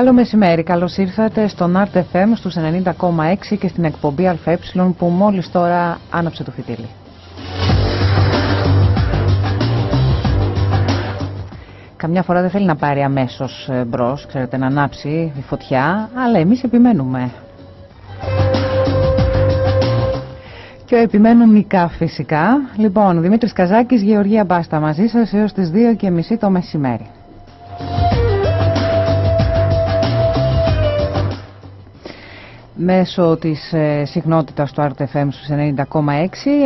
Καλό μεσημέρι. Καλώς ήρθατε στον Art FM στους 90,6 και στην εκπομπή ΑΕ που μόλις τώρα άναψε το φυτίλι. Καμιά φορά δεν θέλει να πάρει αμέσως ε, μπρος, ξέρετε, να ανάψει η φωτιά, αλλά εμείς επιμένουμε. Και ο επιμένουν νικά φυσικά. Λοιπόν, Δημήτρης Καζάκης, Γεωργία Μπάστα μαζί σας έως τις 2.30 το μεσημέρι. Μέσω της ε, συχνότητας του RTFM στους 90,6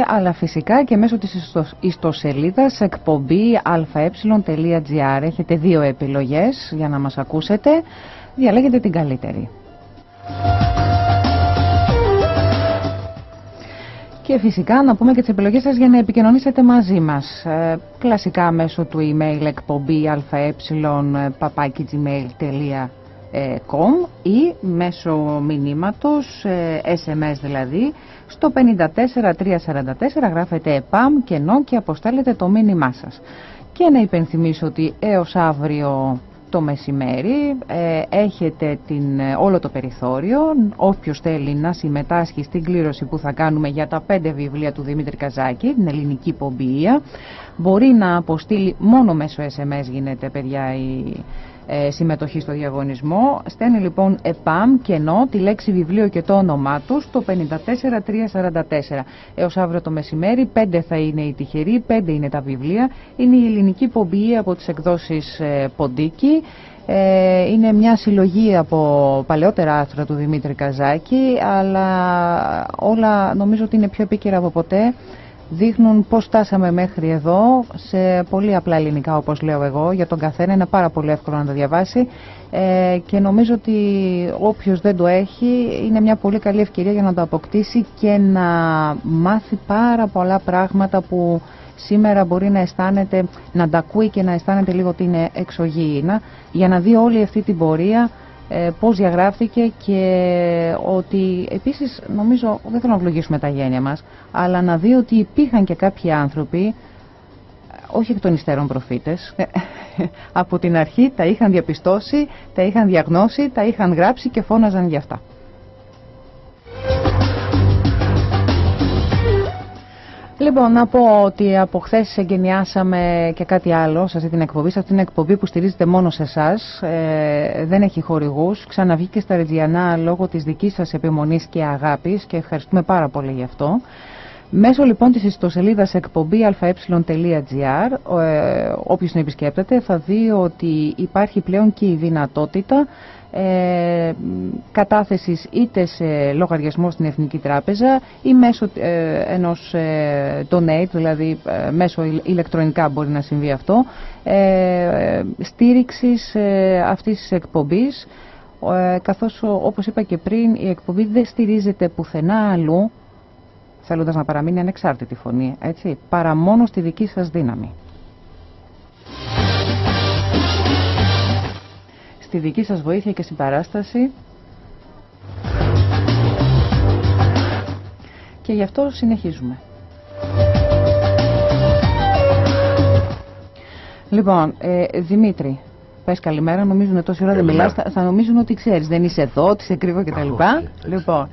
αλλά φυσικά και μέσω της ιστοσελίδας εκπομπή αε.gr έχετε δύο επιλογές για να μας ακούσετε. Διαλέγετε την καλύτερη. Και φυσικά να πούμε και τις επιλογές σας για να επικοινωνήσετε μαζί μας. Ε, κλασικά μέσω του email εκπομπή αε.gmail.com com ή μέσω μηνύματος, SMS ε, δηλαδή, στο 54344 γράφετε ΕΠΑΜ και ΝΟ και αποστέλλετε το μήνυμά σας. Και να υπενθυμίσω ότι έως αύριο το μεσημέρι ε, έχετε την, ε, όλο το περιθώριο. Όποιος θέλει να συμμετάσχει στην κλήρωση που θα κάνουμε για τα πέντε βιβλία του Δημήτρη Καζάκη, την ελληνική πομπία, μπορεί να αποστείλει μόνο μέσω SMS γίνεται παιδιά η ε, συμμετοχή στο διαγωνισμό. Στέλνει λοιπόν ΕΠΑΜ και ενώ τη λέξη βιβλίο και το όνομά τους στο 54344. Έως αύριο το μεσημέρι, πέντε θα είναι οι τυχεροί, πέντε είναι τα βιβλία. Είναι η ελληνική πομπή από τις εκδόσεις ε, Ποντίκη. Ε, είναι μια συλλογή από παλαιότερα άρθρα του Δημήτρη Καζάκη, αλλά όλα νομίζω ότι είναι πιο επίκαιρα από ποτέ δείχνουν πώς στάσαμε μέχρι εδώ σε πολύ απλά ελληνικά όπως λέω εγώ για τον καθένα. Είναι πάρα πολύ εύκολο να το διαβάσει. Ε, και νομίζω ότι όποιος δεν το έχει είναι μια πολύ καλή ευκαιρία για να το αποκτήσει και να μάθει πάρα πολλά πράγματα που σήμερα μπορεί να αισθάνεται, να τα ακούει και να αισθάνεται λίγο ότι είναι εξωγήινα. Για να δει όλη αυτή την πορεία ε, πώς διαγράφηκε και ότι επίσης νομίζω δεν θέλω να βλογίσουμε τα γένια μας αλλά να δει ότι υπήρχαν και κάποιοι άνθρωποι όχι εκ των υστέρων προφήτες από την αρχή τα είχαν διαπιστώσει, τα είχαν διαγνώσει, τα είχαν γράψει και φώναζαν για αυτά. Λοιπόν, να πω ότι από χθες εγκαινιάσαμε και κάτι άλλο σε αυτή την εκπομπή. Σε αυτή την εκπομπή που στηρίζεται μόνο σε εσάς, ε, δεν έχει χορηγούς. Ξαναβγήκε στα Ρετζιανά λόγω της δικής σας επιμονής και αγάπης και ευχαριστούμε πάρα πολύ γι' αυτό. Μέσω λοιπόν της ιστοσελίδας εκπομπή αε.gr, ε, όποιος την επισκέπτεται θα δει ότι υπάρχει πλέον και η δυνατότητα ε, κατάθεσης είτε σε λογαριασμό στην Εθνική Τράπεζα ή μέσω ε, ενός ε, donate, δηλαδή ε, μέσω ηλεκτρονικά μπορεί να συμβεί αυτό, ε, στήριξης αυτής της εκπομπής, καθώς όπως είπα και πριν η εκπομπή δεν στηρίζεται πουθενά αλλού, θέλοντας να παραμείνει ανεξάρτητη φωνή, έτσι, παρά μόνο στη δική σας δύναμη. Στη δική σας βοήθεια και στην παράσταση και γι' αυτό συνεχίζουμε. Λοιπόν, ε, Δημήτρη, πες καλημέρα, νομίζουν τόση ώρα δεν μιλάς, θα, θα, νομίζουν ότι ξέρεις, δεν είσαι εδώ, ότι σε κρύβω κτλ. Λοιπόν,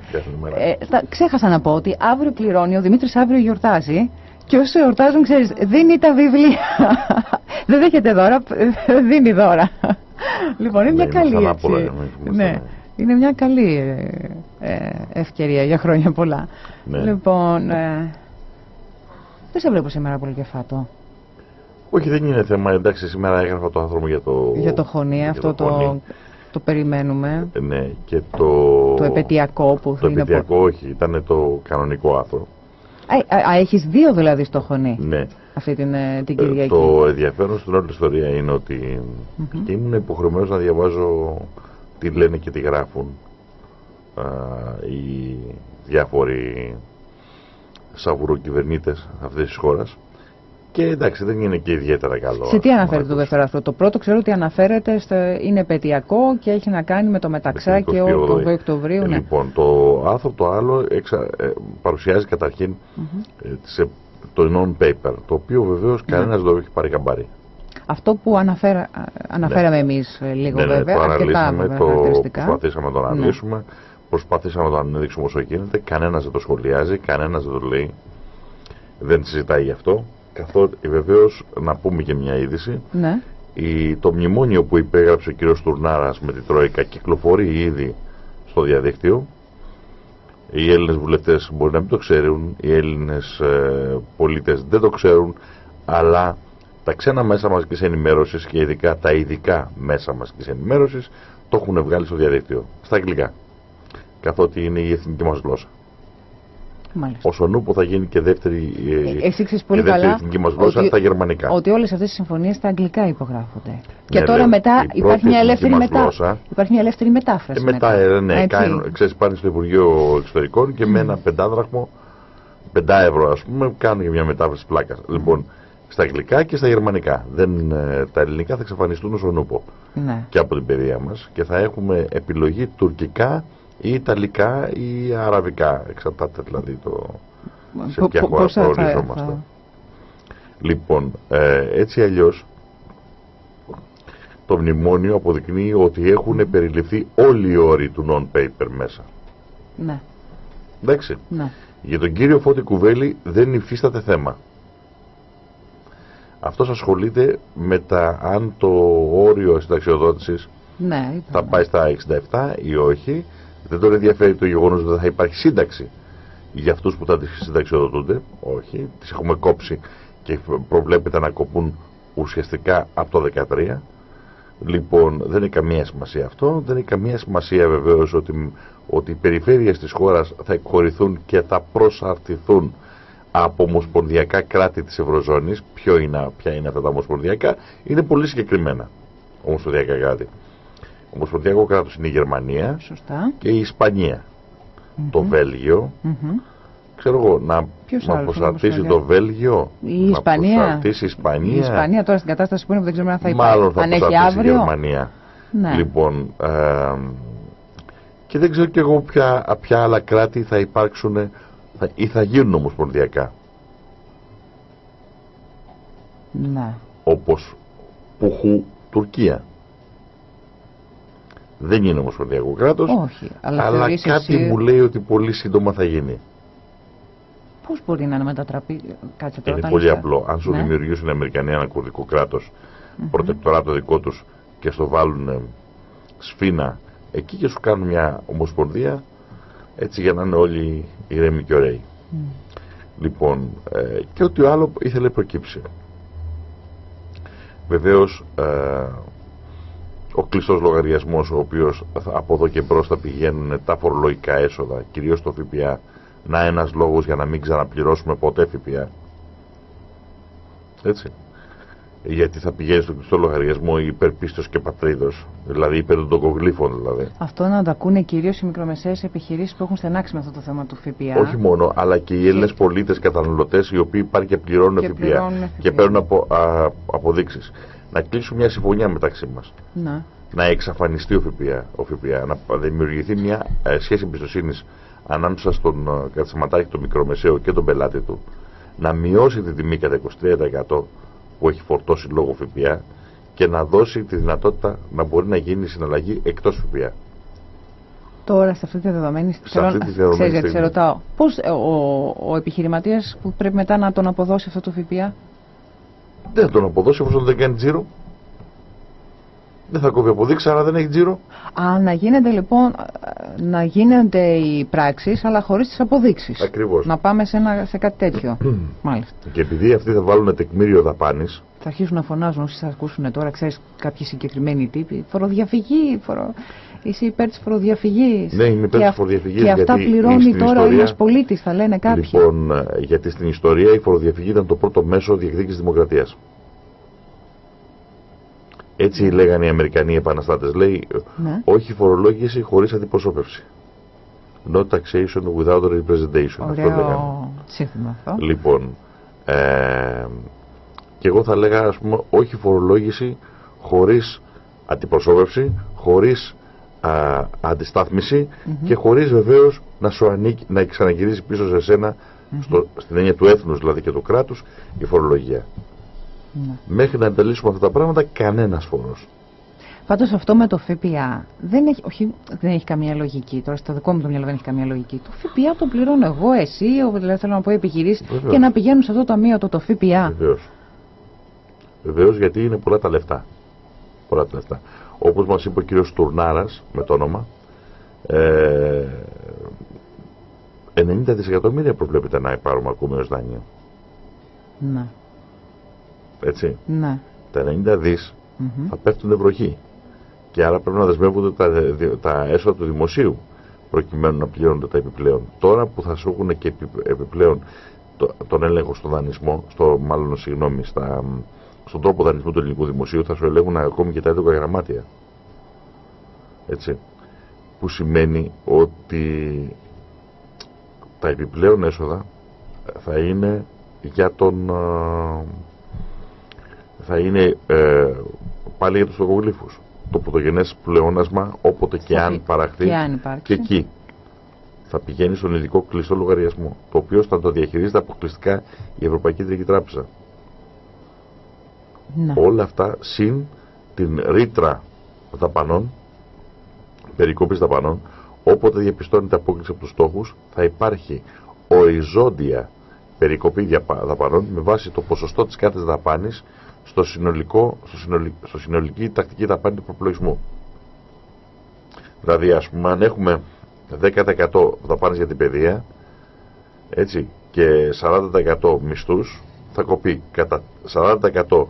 ε, θα, ξέχασα να πω ότι αύριο πληρώνει, ο Δημήτρης αύριο γιορτάζει και όσο εορτάζουν, ξέρεις, δίνει τα βιβλία. δεν δέχεται δώρα, δίνει δώρα λοιπόν, είναι μια ναι, καλή έτσι. ναι, είναι μια καλή ε, ε, ευκαιρία για χρόνια πολλά. Ναι. Λοιπόν, ε, δεν σε βλέπω σήμερα πολύ κεφάτο. Όχι, δεν είναι θέμα. Εντάξει, σήμερα έγραφα το άνθρωπο για το. Για το χωνί, αυτό το, το, περιμένουμε. Ναι, και το. Το επαιτειακό που Το επαιτειακό, όχι, ήταν το κανονικό άρθρο. Α, α, έχεις δύο δηλαδή στο χωνί. Ναι αυτή την, ε, την Κυριακή. το ενδιαφέρον στην όλη ιστορία είναι ότι mm ήμουν υποχρεωμένος να διαβάζω τι λένε και τι γράφουν α, οι διάφοροι σαβουροκυβερνήτες αυτής της χώρας και εντάξει, δεν είναι και ιδιαίτερα καλό. Σε τι αναφέρεται το δεύτερο άρθρο. Το πρώτο ξέρω ότι αναφέρεται, στο, είναι πετειακό και έχει να κάνει με το μεταξάκι το 8 Οκτωβρίου. Ναι. Λοιπόν, το άρθρο το άλλο εξα, ε, παρουσιάζει καταρχήν mm -hmm. ε, τις το non-paper, το οποίο βεβαίως ναι. κανένας δεν το έχει πάρει καμπάρι. Αυτό που αναφέρα, αναφέραμε ναι. εμείς λίγο ναι, ναι, βέβαια, το αρκετά βέβαια, το προσπαθήσαμε να το ναι. αναλύσουμε, ναι. προσπαθήσαμε να το αναδείξουμε όσο γίνεται, κανένας δεν το σχολιάζει, κανένας δεν το λέει, δεν συζητάει γι' αυτό, καθότι βεβαίως να πούμε και μια είδηση, ναι. η, το μνημόνιο που υπέγραψε ο κ. Τουρνάρας με την Τρόικα κυκλοφορεί ήδη στο διαδίκτυο, οι Έλληνες βουλευτές μπορεί να μην το ξέρουν, οι Έλληνες ε, πολίτες δεν το ξέρουν, αλλά τα ξένα μέσα μαζικής ενημέρωσης και ειδικά τα ειδικά μέσα μαζικής ενημέρωσης το έχουν βγάλει στο διαδίκτυο, στα αγγλικά, καθότι είναι η εθνική μας γλώσσα. Μάλιστα. Όσο νούπο θα γίνει και δεύτερη, ε, Εσύ πολύ και δεύτερη καλά εθνική μας γλώσσα στα γερμανικά. Ότι όλες αυτές οι συμφωνίες στα αγγλικά υπογράφονται. Ναι, και τώρα μετά υπάρχει μια, ελεύθερη μετά... υπάρχει μια ελεύθερη μετάφραση. Και μετά, μετά. Ε, ναι, κάνουν, ξέρεις, πάνε στο Υπουργείο Εξωτερικών και mm. με ένα πεντάδραχμο, πεντά ευρώ ας πούμε, κάνουν μια μετάφραση πλάκας. Mm. Λοιπόν, στα αγγλικά και στα γερμανικά. Δεν, ε, τα ελληνικά θα εξαφανιστούν ως νούπο ναι. και από την παιδεία μας και θα έχουμε επιλογή τουρκικά ή ιταλικά ή αραβικά. Εξαρτάται δηλαδή το σε ποια χώρα προοριζόμαστε. Λοιπόν, ε, έτσι αλλιώς το μνημόνιο αποδεικνύει ότι έχουν περιληφθεί όλοι οι όροι του non-paper μέσα. Ναι. Εντάξει. Ναι. Για τον κύριο Φώτη Κουβέλη δεν υφίσταται θέμα. Αυτός ασχολείται με τα αν το όριο συνταξιοδότησης ναι, θα πάει στα 67 ή όχι. Δεν τον ενδιαφέρει το γεγονός ότι θα υπάρχει σύνταξη για αυτούς που θα τις συνταξιοδοτούνται. Όχι, τις έχουμε κόψει και προβλέπεται να κοπούν ουσιαστικά από το 13. Λοιπόν, δεν είναι καμία σημασία αυτό. Δεν είναι καμία σημασία βεβαίως ότι, ότι οι περιφέρειες της χώρας θα εκχωρηθούν και θα προσαρτηθούν από ομοσπονδιακά κράτη της Ευρωζώνης, ποιο είναι, ποια είναι αυτά τα ομοσπονδιακά, είναι πολύ συγκεκριμένα ομοσπονδιακά κράτη. Ομοσπονδιακό κράτος είναι η Γερμανία Σωστά. και η Ισπανία. Το Βέλγιο, ξέρω εγώ, να, να προσαρτήσει το Βέλγιο, η Ισπανία. να προσαρτήσει η Ισπανία. Η Ισπανία τώρα στην κατάσταση που είναι που δεν ξέρουμε αν θα υπάρχει. Μάλλον θα αν έχει αύριο. η Γερμανία. Ναι. Λοιπόν, ε, και δεν ξέρω και εγώ ποια, ποια άλλα κράτη θα υπάρξουν θα, ή θα γίνουν ομοσπονδιακά. Ναι. Όπως Πουχού Τουρκία. Δεν είναι ομοσπονδιακό κράτος, Όχι, αλλά, αλλά κάτι μου λέει ότι πολύ σύντομα θα γίνει. Πώς μπορεί να μετατραπεί, κάτσε τώρα. Είναι πολύ απλό. Αν σου ναι. δημιουργήσουν οι Αμερικανοί ένα κουρδικό κράτος, mm -hmm. προτεκτοράτο δικό τους και στο βάλουν σφίνα, εκεί και σου κάνουν μια ομοσπονδία, έτσι για να είναι όλοι ηρέμοι και ωραίοι. Mm. Λοιπόν, ε, και ότι ο άλλο ήθελε προκύψει. Βεβαίως, ε, ο κλειστός λογαριασμός, ο οποίος από εδώ και μπρος θα πηγαίνουν τα φορολογικά έσοδα, κυρίως το ΦΠΑ, να ένας λόγος για να μην ξαναπληρώσουμε ποτέ ΦΠΑ. Έτσι γιατί θα πηγαίνει στον κλειστό λογαριασμό υπερπίστος και πατρίδος, δηλαδή υπέρ των τοκογλήφων δηλαδή. Αυτό να το ακούνε κυρίως οι μικρομεσαίες επιχειρήσεις που έχουν στενάξει με αυτό το θέμα του ΦΠΑ. Όχι μόνο, αλλά και οι Έλληνες και... πολίτες καταναλωτές οι οποίοι υπάρχει και πληρώνουν και ΦΠΑ και παίρνουν απο, α, αποδείξεις. Να κλείσουν μια συμφωνία μεταξύ μας. Να. Να εξαφανιστεί ο ΦΠΑ, ο ΦΠΑ να δημιουργηθεί μια ε, σχέση εμπιστοσύνης ανάμεσα στον ε, κατσαματάρχη, τον μικρομεσαίο και τον πελάτη του. Να μειώσει την τιμή κατά 23% που έχει φορτώσει λόγω ΦΠΑ και να δώσει τη δυνατότητα να μπορεί να γίνει συναλλαγή εκτός ΦΠΑ. Τώρα, σε αυτή τη δεδομένη στιγμή, γιατί σε ρωτάω, πώς ε, ο, ο επιχειρηματίας που πρέπει μετά να τον αποδώσει αυτό το ΦΠΑ. Δεν θα τον αποδώσει εφόσον δεν κάνει τζίρο. Δεν θα κόβει αποδείξει, αλλά δεν έχει τζίρο. Α, να γίνεται λοιπόν, να γίνονται οι πράξεις, αλλά χωρίς τις αποδείξεις. Ακριβώς. Να πάμε σε, ένα, σε κάτι τέτοιο. Μάλιστα. Και επειδή αυτοί θα βάλουν τεκμήριο δαπάνης. Θα αρχίσουν να φωνάζουν όσοι θα ακούσουν τώρα, ξέρεις, κάποιοι συγκεκριμένοι τύποι. Φοροδιαφυγή, φορο... είσαι υπέρ της φοροδιαφυγής. Ναι, είμαι υπέρ της φοροδιαφυγής. Και αυτά πληρώνει τώρα ιστορία... ο Έλληνας πολίτης, θα λένε κάποιοι. Λοιπόν, γιατί στην ιστορία η φοροδιαφυγή ήταν το πρώτο μέσο διεκδίκησης δημοκρατίας. Έτσι λέγανε οι Αμερικανοί επαναστάτες. Λέει, ναι. όχι φορολόγηση χωρίς αντιπροσώπευση. No taxation without representation. Ωραίο σύστημα αυτό. Λοιπόν, ε, και εγώ θα λέγα, ας πούμε, όχι φορολόγηση χωρίς αντιπροσώπευση, χωρίς α, αντιστάθμιση mm -hmm. και χωρίς βεβαίως να σου ανήκει, να ξαναγυρίσει πίσω σε σένα, mm -hmm. στο, στην έννοια του έθνους δηλαδή και του κράτους, η φορολογία. Ναι. Μέχρι να εντελήσουμε αυτά τα πράγματα, κανένας φόρο. Πάντως αυτό με το ΦΠΑ δεν έχει, όχι, δεν έχει καμία λογική. Τώρα στο δικό μου το μυαλό δεν έχει καμία λογική. Το ΦΠΑ το πληρώνω εγώ, εσύ, ο, δηλαδή θέλω να πω επιχειρήσεις και να πηγαίνουν σε αυτό το ταμείο το, το ΦΠΑ. Βεβαίως. Βεβαίως γιατί είναι πολλά τα λεφτά. Πολλά τα λεφτά. Όπως μας είπε ο κύριος Τουρνάρας με το όνομα, ε, 90 δισεκατομμύρια προβλέπεται να πάρουμε ακούμε ως δάνειο. Ναι. Έτσι. Ναι. Τα 90 δις Μμμ. θα πέφτουν βροχή. Και άρα πρέπει να δεσμεύονται τα, τα έσοδα του δημοσίου προκειμένου να πληρώνονται τα επιπλέον. Τώρα που θα σου έχουν και επι- επιπλέον το- τον έλεγχο στο δανεισμό, στο, μάλλον συγγνώμη, στα, στον τρόπο δανεισμού του ελληνικού δημοσίου θα σου ελέγχουν ακόμη και τα έντοκα γραμμάτια. Έτσι. Που σημαίνει ότι τα επιπλέον έσοδα θα είναι για τον α, θα είναι ε, πάλι για τους λογογλύφους το πρωτογενές πλεόνασμα όποτε και Θα αν φυ- παραχθεί και αν υπάρξει. και εκεί θα πηγαίνει στον ειδικό κλειστό λογαριασμό το οποίο θα το διαχειρίζεται αποκλειστικά η Ευρωπαϊκή Κεντρική Τράπεζα Ναι. όλα αυτά συν την ρήτρα δαπανών περικόπης δαπανών όποτε διαπιστώνεται απόκληση από τους στόχους θα υπάρχει οριζόντια περικοπή διαπα- δαπανών με βάση το ποσοστό της κάθε δαπάνης στο, συνολικό, στο, συνολι, στο συνολική τακτική δαπάνη του προπολογισμού. Δηλαδή ας πούμε αν έχουμε 10% δαπάνες για την παιδεία έτσι, και 40% μισθούς θα κοπεί κατά 40%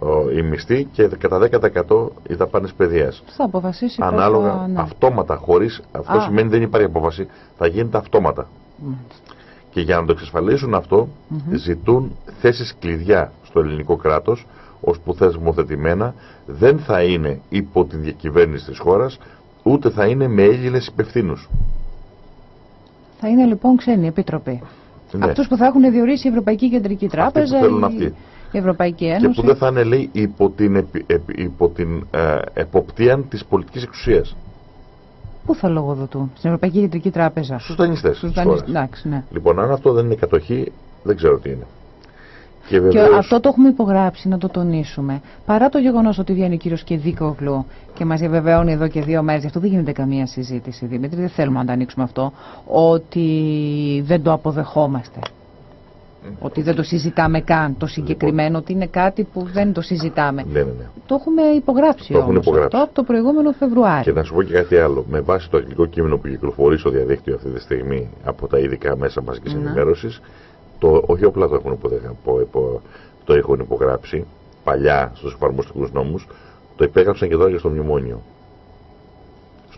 ο, η μισθή και κατά 10% οι δαπάνες παιδείας. Θα αποφασίσει Ανάλογα, πρώτα, ναι. αυτόματα, χωρίς, αυτό Α. σημαίνει δεν υπάρχει απόφαση, θα γίνεται αυτόματα. Μάλιστα. Και για να το εξασφαλίσουν αυτό, Μμμ. ζητούν θέσεις κλειδιά στο ελληνικό κράτος, ως που θεσμοθετημένα δεν θα είναι υπό την διακυβέρνηση της χώρας, ούτε θα είναι με Έλληνες υπευθύνους. Θα είναι λοιπόν ξένοι επίτροποι. Ναι. Αυτούς που θα έχουν διορίσει η Ευρωπαϊκή Κεντρική Τράπεζα, θέλουν η, αυτοί. Η Ευρωπαϊκή Και Ένωση. που δεν θα είναι, λέει, υπό την, επι- επι- υπό την ε, εποπτεία της πολιτικής εξουσίας. Πού θα λογοδοτούν, στην Ευρωπαϊκή Κεντρική Τράπεζα. Στους δανειστές Στους της δανειστές. χώρας. Εντάξει, ναι. Λοιπόν, αν αυτό δεν είναι κατοχή, δεν ξέρω τι είναι. Και Και βεβαίως, αυτό το έχουμε υπογράψει, να το τονίσουμε. Παρά το γεγονός ότι βγαίνει ο κύριος Κεδίκογλου και μας διαβεβαιώνει εδώ και δύο μέρες, γι' αυτό δεν γίνεται καμία συζήτηση, Δημήτρη, δεν θέλουμε να το ανοίξουμε αυτό, ότι δεν το αποδεχόμαστε. Ότι δεν το συζητάμε καν το συγκεκριμένο, ότι είναι κάτι που δεν το συζητάμε. Ναι, ναι, ναι. Το έχουμε υπογράψει Το έχουν όμως υπογράψει. αυτό από το προηγούμενο Φεβρουάριο. Και να σου πω και κάτι άλλο. Με βάση το αγγλικό κείμενο που κυκλοφορεί στο διαδίκτυο αυτή τη στιγμή από τα ειδικά μέσα μαζικής Ναι. ενημέρωσης, το, όχι απλά το έχουν, υποδεχα- υπο- υπο- το έχουν υπογράψει παλιά στους εφαρμοστικούς νόμους, το υπέγραψαν και τώρα και στο μνημόνιο.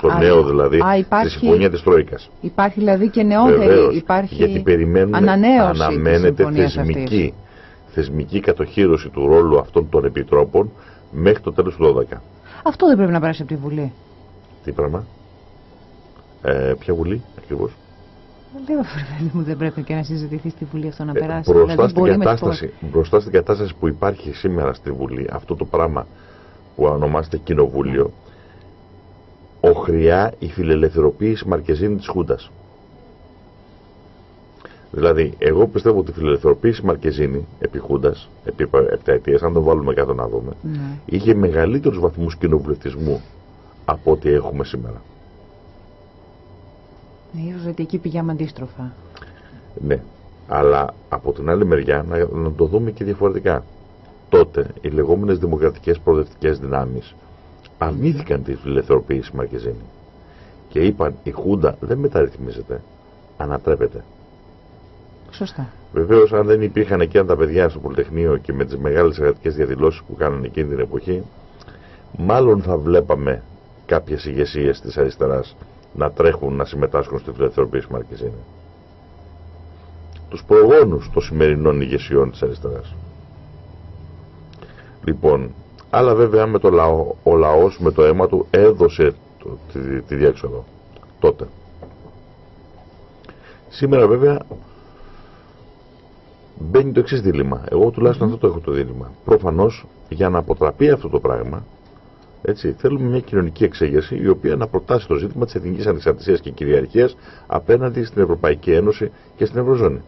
Στο Α, νέο δηλαδή, α, υπάρχει- στη συμφωνία της Τρόικας. Υπάρχει δηλαδή και νεότερη, Βεβαίως, υπάρχει γιατί περιμένουν, ανανέωση της αναμένεται συμφωνίας θεσμική, θεσμική κατοχήρωση του ρόλου αυτών των επιτρόπων μέχρι το τέλος του 12. Αυτό δεν πρέπει να περάσει από τη Βουλή. Τι πράγμα; Ε, ποια βουλή ακριβώς; Λέω, βρε παιδί μου, δεν πρέπει και να συζητηθεί στη Βουλή αυτό να Ε, περάσει. μπροστά, Δηλαδή, στην μπορεί με κατάσταση, μπροστά στην κατάσταση που υπάρχει σήμερα στη Βουλή, αυτό το πράγμα που ονομάζεται Κοινοβούλιο, οχριά η φιλελευθεροποίηση μαρκεζίνη της Χούντας. Δηλαδή, εγώ πιστεύω ότι η φιλελευθεροποίηση μαρκεζίνη επί Χούντας, επί επταετίας, αν το βάλουμε κάτω να δούμε, Ναι. είχε μεγαλύτερους βαθμούς κοινοβουλευτισμού από ό,τι έχουμε σήμερα. Ναι, ίσως ότι εκεί πηγαίνουμε αντίστροφα. Ναι, αλλά από την άλλη μεριά να, να το δούμε και διαφορετικά. Τότε οι λεγόμενες δημοκρατικές προοδευτικές δυνάμεις αρνήθηκαν τη φιλελευθερωποίηση Μαρκεζίνη και είπαν η Χούντα δεν μεταρρυθμίζεται, ανατρέπεται. Σωστά. Βεβαίως, αν δεν υπήρχαν εκεί τα παιδιά στο Πολυτεχνείο και με τις μεγάλες εργατικές διαδηλώσεις που κάνανε εκείνη την εποχή, μάλλον θα βλέπαμε κάποιες ηγεσίες της αριστεράς να τρέχουν να συμμετάσχουν στη φιλελευθερωποίηση Μαρκεζίνη. Τους προγόνους των σημερινών ηγεσιών της αριστεράς. Λοιπόν, αλλά βέβαια με το λαό, ο λαός με το αίμα του έδωσε το, τη, τη διέξοδο τότε. Σήμερα βέβαια μπαίνει το εξής δίλημα. Εγώ τουλάχιστον αυτό το έχω το δίλημα. Προφανώς για να αποτραπεί αυτό το πράγμα, έτσι, θέλουμε μια κοινωνική εξέγερση η οποία να προτάσει το ζήτημα της εθνικής ανεξαρτησίας και κυριαρχίας απέναντι στην Ευρωπαϊκή Ένωση και στην Ευρωζώνη.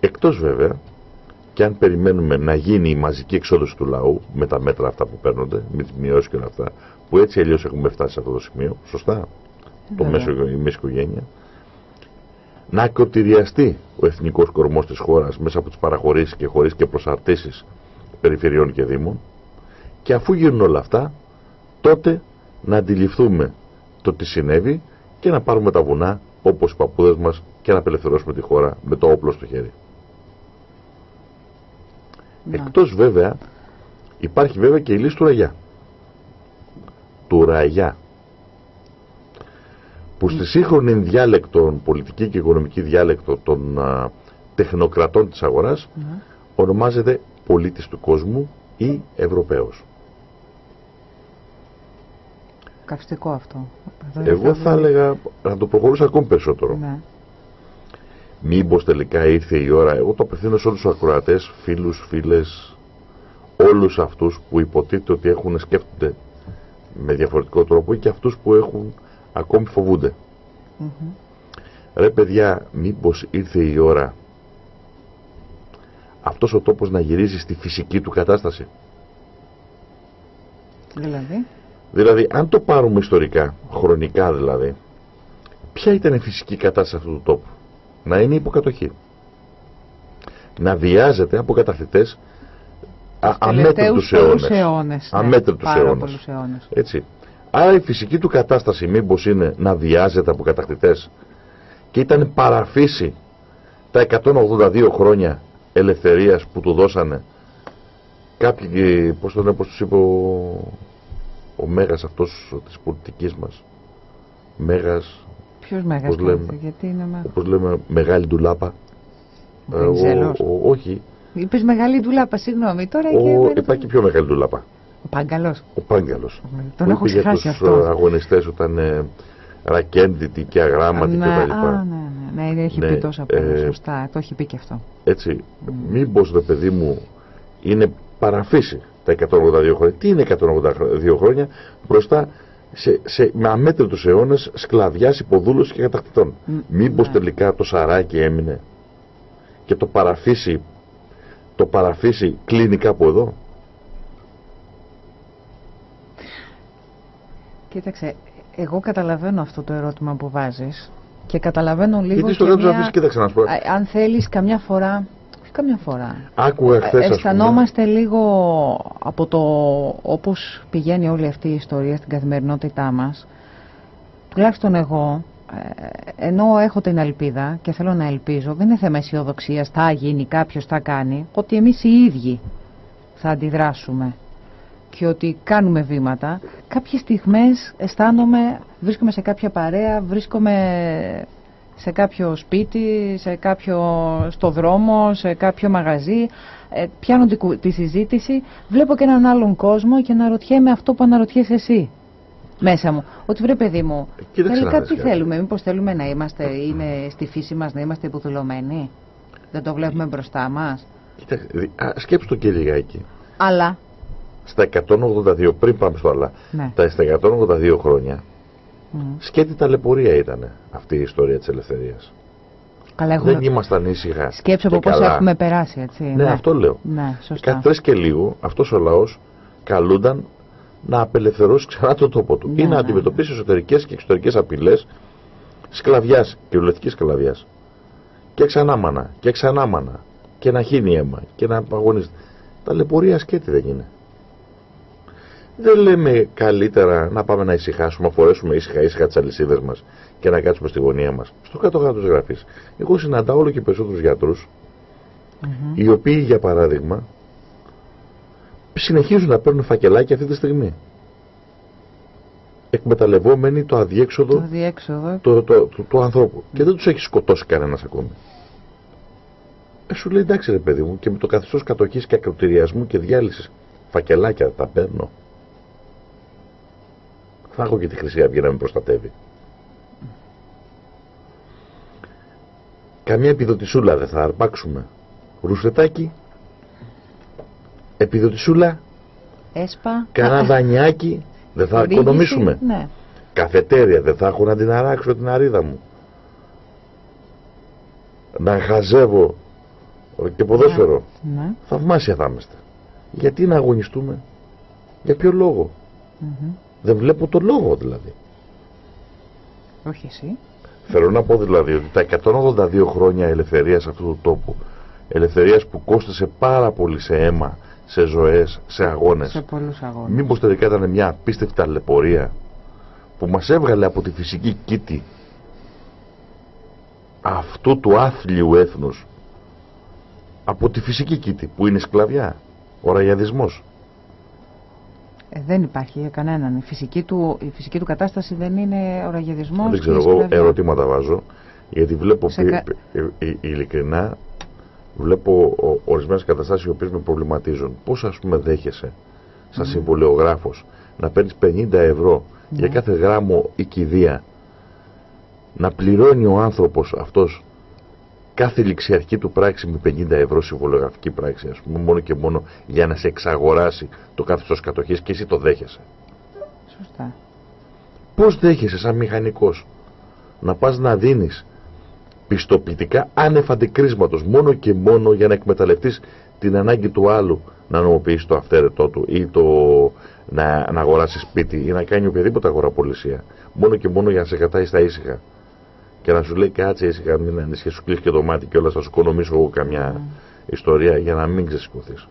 Εκτός βέβαια και αν περιμένουμε να γίνει η μαζική εξόδωση του λαού με τα μέτρα αυτά που παίρνονται, με τις μειώσεις και όλα αυτά, που έτσι αλλιώς έχουμε φτάσει σε αυτό το σημείο, σωστά, το μέσο, η μέση οικογένεια, να ακροτηριαστεί ο εθνικός κορμός της χώρας μέσα από τις παραχωρήσεις και χωρίς και προσαρτήσεις περιφερειών και δήμων και αφού γίνουν όλα αυτά τότε να αντιληφθούμε το τι συνέβη και να πάρουμε τα βουνά όπως οι παππούδες μας και να απελευθερώσουμε τη χώρα με το όπλο στο χέρι. Να. Εκτός βέβαια υπάρχει βέβαια και η λύση του Ραγιά. Του Ραγιά που στη σύγχρονη διάλεκτο, πολιτική και οικονομική διάλεκτο των α, τεχνοκρατών της αγοράς mm. ονομάζεται πολίτης του κόσμου ή Ευρωπαίος. Καυστικό αυτό. Εγώ θα έλεγα να το προχωρήσω ακόμη περισσότερο. Ναι. Μήπως τελικά ήρθε η ώρα, εγώ το απευθύνω σε όλους τους ακροατές, φίλους, φίλες, όλους αυτούς που υποτίθεται ότι έχουν σκέφτονται με διαφορετικό τρόπο ή και αυτούς που έχουν ακόμη φοβούνται. Ρε παιδιά, μήπως ήρθε η ώρα αυτός ο τόπος να γυρίζει στη φυσική του κατάσταση; Δηλαδή; Δηλαδή, αν το πάρουμε ιστορικά, χρονικά δηλαδή, ποια ήταν η φυσική κατάσταση αυτού του τόπου; Να είναι υποκατοχή. Να βιάζεται από καταθλιτές αμέτρητους αιώνες. αιώνες ναι, αμέτρητους αιώνες. αιώνες. Έτσι. Άρα η φυσική του κατάσταση μήπως είναι να βιάζεται από κατακτητές και ήταν παραφύση τα 182 χρόνια ελευθερίας που του δώσανε κάποιοι, πώς τον πώς τους είπε ο, ο Μέγας αυτός της πολιτικής μας Μέγας Ποιος Μέγας πώς λέμε, γιατί είναι με... όπως λέμε μεγάλη ντουλάπα ε, ο, ο, όχι Είπες μεγάλη ντουλάπα, συγγνώμη τώρα ο, και υπάρχει πιο μεγάλη ντουλάπα ο Πάγκαλος. Ο Πάγκαλος. Τον έχω ξεχάσει για τους αυτό. αγωνιστές όταν ε, ρακέντητοι και αγράμματοι ναι, κτλ. Α, ναι, ναι, ναι, έχει ναι, πει τόσο ε, σωστά, το έχει πει και αυτό. Έτσι, mm. μήπως το παιδί μου είναι παραφύση τα 182 χρόνια. Τι είναι 182 χρόνια μπροστά σε, σε, με αμέτρητους αιώνες σκλαβιάς, υποδούλωσης και κατακτητών. Mm, μήπως ναι. τελικά το σαράκι έμεινε και το παραφύση, το παραφύση κλείνει κάπου εδώ; Κοίταξε, εγώ καταλαβαίνω αυτό το ερώτημα που βάζεις και καταλαβαίνω λίγο Γιατί στο και μια... κοίταξε να σου πω. Αν θέλεις καμιά φορά, όχι καμιά φορά, Άκουγα χθες, αισθανόμαστε λίγο από το όπως πηγαίνει όλη αυτή η ιστορία στην καθημερινότητά μας, τουλάχιστον εγώ, ε, ενώ έχω την ελπίδα και θέλω να ελπίζω, δεν είναι θέμα αισιοδοξία, θα γίνει, κάποιος θα κάνει, ότι εμείς οι ίδιοι θα αντιδράσουμε και ότι κάνουμε βήματα, κάποιες στιγμές αισθάνομαι, βρίσκομαι σε κάποια παρέα, βρίσκομαι σε κάποιο σπίτι, σε κάποιο, στο δρόμο, σε κάποιο μαγαζί, ε, πιάνω τη, συζήτηση, βλέπω και έναν άλλον κόσμο και αναρωτιέμαι αυτό που αναρωτιέσαι εσύ μέσα μου. Ότι βρε παιδί μου, τελικά τι θέλουμε, μήπως θέλουμε να είμαστε, είναι στη φύση μας να είμαστε υποδουλωμένοι. Δεν το βλέπουμε μπροστά μας. Κοίτα, σκέψου το και λιγάκι. Αλλά στα 182, πριν πάμε στο άλλα, ναι. τα, στα 182 χρόνια, mm. σκέτη ταλαιπωρία ήταν αυτή η ιστορία της ελευθερίας. Καλά, έχουμε... Δεν ήμασταν ήσυχα. Σκέψω από πώς έχουμε περάσει, έτσι. Ναι, ναι. αυτό λέω. Ναι, σωστά. Κάτι τρεις και λίγο, αυτός ο λαός καλούνταν να απελευθερώσει ξανά το τόπο του ναι, ή να ναι, αντιμετωπίσει εσωτερικές και εξωτερικές απειλές σκλαβιάς, κυριολεκτικής σκλαβιάς. Και ξανά μάνα, και ξανά μάνα, και να χύνει αίμα, και να αγωνίζεται. Ταλαιπωρία σκέτη δεν είναι. Δεν λέμε καλύτερα να πάμε να ησυχάσουμε, να φορέσουμε ήσυχα ήσυχα τις αλυσίδες μας και να κάτσουμε στη γωνία μας. Στο κάτω-κάτω τη γραφή. Εγώ συναντάω όλο και περισσότερους γιατρούς, οι οποίοι για παράδειγμα συνεχίζουν να παίρνουν φακελάκια αυτή τη στιγμή. Εκμεταλλευόμενοι το αδιέξοδο, το αδιέξοδο. Το, το, του ανθρώπου. Και δεν τους έχει σκοτώσει κανένας ακόμη. Ε, σου λέει εντάξει ρε παιδί μου και με το καθεστώς κατοχής και ακροτηριασμού και διάλυσης φακελάκια τα παίρνω θα έχω και τη Χρυσή Αυγή να με προστατεύει. Καμία επιδοτησούλα δεν θα αρπάξουμε. Ρουσφετάκι, επιδοτησούλα, Έσπα. κανένα δανειάκι, δεν θα οικονομήσουμε. Ναι. Καφετέρια, δεν θα έχω να την αράξω την αρίδα μου. Να χαζεύω και ποδόσφαιρο. Ναι. Θαυμάσια θα είμαστε. Γιατί να αγωνιστούμε, για ποιο λόγο; Μμμ. Δεν βλέπω το λόγο δηλαδή. Όχι εσύ. Θέλω να πω δηλαδή ότι τα 182 χρόνια ελευθερίας αυτού του τόπου, ελευθερίας που κόστασε πάρα πολύ σε αίμα, σε ζωές, σε αγώνες, Σε πολλούς αγώνες. μήπως τελικά ήταν μια απίστευτη ταλαιπωρία που μας έβγαλε από τη φυσική κήτη αυτού του άθλιου έθνους από τη φυσική κήτη που είναι η σκλαβιά, ο ραγιαδισμός. Ε, δεν υπάρχει για κανέναν. Η φυσική του, η φυσική του κατάσταση δεν είναι ο ραγιαδισμός Δεν και η ξέρω, εγώ σκλαβιά. ερωτήματα βάζω, γιατί βλέπω Σε πι- κα- πι- ε, ε, ειλικρινά, βλέπω ο- ορισμένες καταστάσεις οι οποίες με προβληματίζουν. Πώς ας πούμε δέχεσαι, σαν συμβολιογράφος, να παίρνεις 50 ευρώ Ναι. για κάθε γράμμο ή κηδεία, να πληρώνει ο άνθρωπος αυτός κάθε ληξιαρχική του πράξη με 50 ευρώ συμβολογραφική πράξη, ας πούμε, μόνο και μόνο για να σε εξαγοράσει το καθεστώς κατοχής και εσύ το δέχεσαι. Σωστά. Πώς δέχεσαι σαν μηχανικός να πας να δίνεις πιστοποιητικά άνευ αντικρίσματος μόνο και μόνο για να εκμεταλλευτείς την ανάγκη του άλλου να νομοποιήσει το αυθαίρετό του ή το να, να αγοράσεις σπίτι ή να κάνει οποιαδήποτε αγοραπολισία μόνο και μόνο για να σε κρατάει στα ήσυχα και να σου λέει κάτσε ήσυχα μην ανησυχείς σου κλείσεις και το μάτι και όλα θα σου οικονομήσω εγώ καμιά ιστορία για να μην ξεσηκωθείς